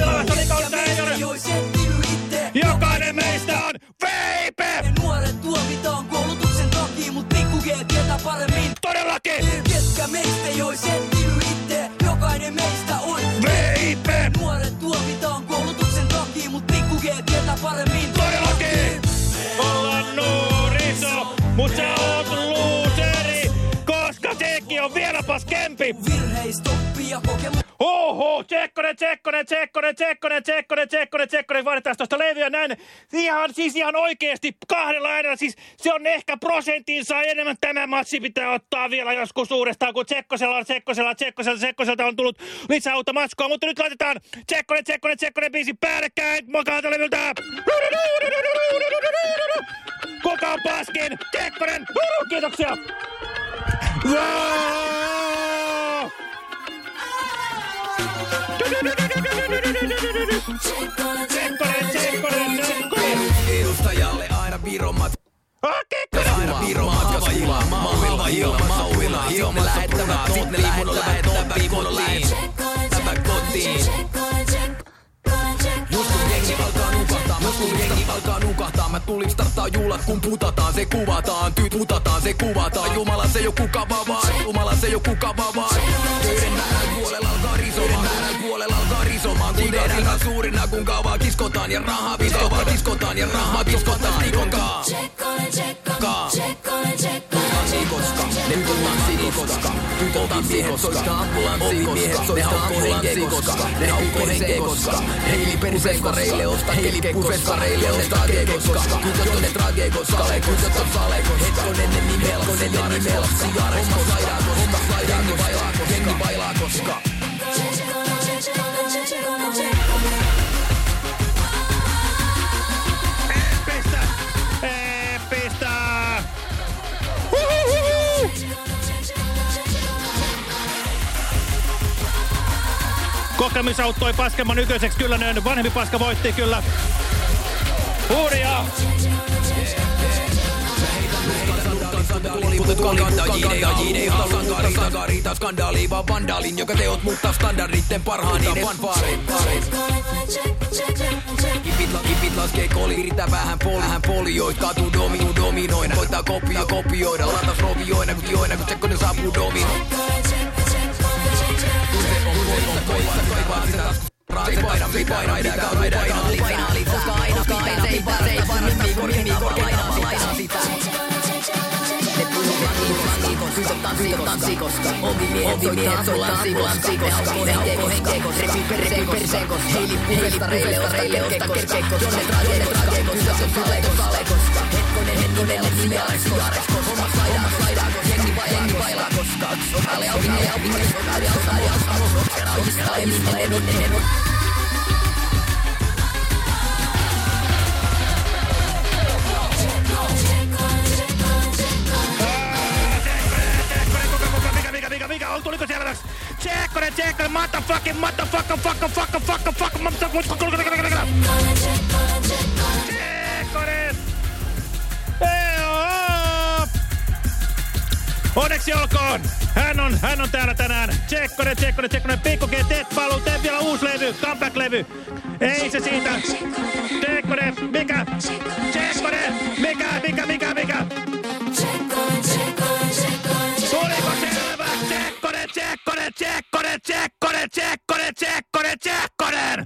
ja kokemus. Oho, Tsekkonen, Tsekkonen, Tsekkonen, Tsekkonen, Tsekkonen, Tsekkonen, Tsekkonen, vaihdetaan tuosta levyä näin. Ihan, siis ihan oikeesti kahdella äänellä, siis se on ehkä prosentinsa enemmän. Tämä matsi pitää ottaa vielä joskus uudestaan, kun Tsekkosella on Tsekkosella, Tsekkosella, Tsekkoselta on tullut lisää uutta matskoa. Mutta nyt laitetaan Tsekkonen, Tsekkonen, Tsekkonen biisi päällekkäin. Mokaalta levyltä. Kuka on paskin? Tsekkonen, kiitoksia. Wow! Edustajalle aina viromat Aina Viro matkas kulaan, mauilla, ilman mauilla, ilman lähettävät nottiin, mun on lähettävä kotiin, lähettävä kotiin. Just kun jengi alkaa nukahtaa, just kun jengi alkaa nukahtaa, mä tulin starttaa juhlat kun putataan, se kuvataan, tyyt putataan, se kuvataan. Jumala se joku kavavaa, Jumala se joku. Töiden määrän silmät suurina kun kaavaa kiskotaan ja rahaa viskotaan, kiskotaan ja rahaa viskotaan. Nikonkaa, kaa. Sikoska, ne tullaan sikoska, tytöltä miehet soittaa ambulanssi koska, ne haukkoo henkeä koska, ne haukkoo henkeä koska, heili peruseskareille osta, heili peruseskareille osta tragee koska, tytöt on ne tragee koska, tytöt on sale koska, hetkonen ne nimellä, hetkonen ne nimellä, homma sairaan koska, homma sairaan koska, jengi bailaa koska. Kokemis auttoi paskemman ykköseksi kyllä. Vanhempi paska voitti kyllä. Hurjaa! Skandaali vaan vandaalin, joka teot muuttaa standarditten parhaan niin fanfaarin. Kipit, kipit laskee koli, viritä vähän poli, vähän polioit, katu dominu dominoina, koittaa kopia kopioida, latas rovioina, kun joina, kun tsekkonen saapuu domino. Kun se on poissa, poissa, kaivaa sitä taskusta. Se paina, se paina, sitä kautta painaa lisää, painaa lisää, koska aina pitää, se ei paras, paras, niin korkeammin lainaa, lainaa puhutaan niikosta, tytöt tanssii tanssii koska Ovi miehet soittaa ambulanssi koska Ne haukkoo henkeä koska Repi perseen koska Heili puhestareille osta kerkkosta kerkkosta Jonne tragee tragee koska Tytöt on sale koska koska Hetkonen hetkonen ne nimeä Jaares koska Homma saidaan saidaan koska Jengi jengi bailaa koska Ale auki ale auki ale auki ale auki ale auki ale minne ne minne Mikä, on, tuliko siellä taas? Tsekkonen, tsekkonen, motherfucking, motherfucker, fucker, fucker, fucker, fucker, motherfucker, Tsekkonen! Onneksi olkoon! Hän on, hän on täällä tänään. Tsekkonen, Tsekkonen, Tsekkonen, Pikku G, teet paluu, teet vielä uusi levy, comeback-levy. Ei se siitä. Tsekkonen, mikä? Tsekkonen, mikä, mikä, mikä, mikä? করে চেক করে চেক করে চেক করে চেক করেন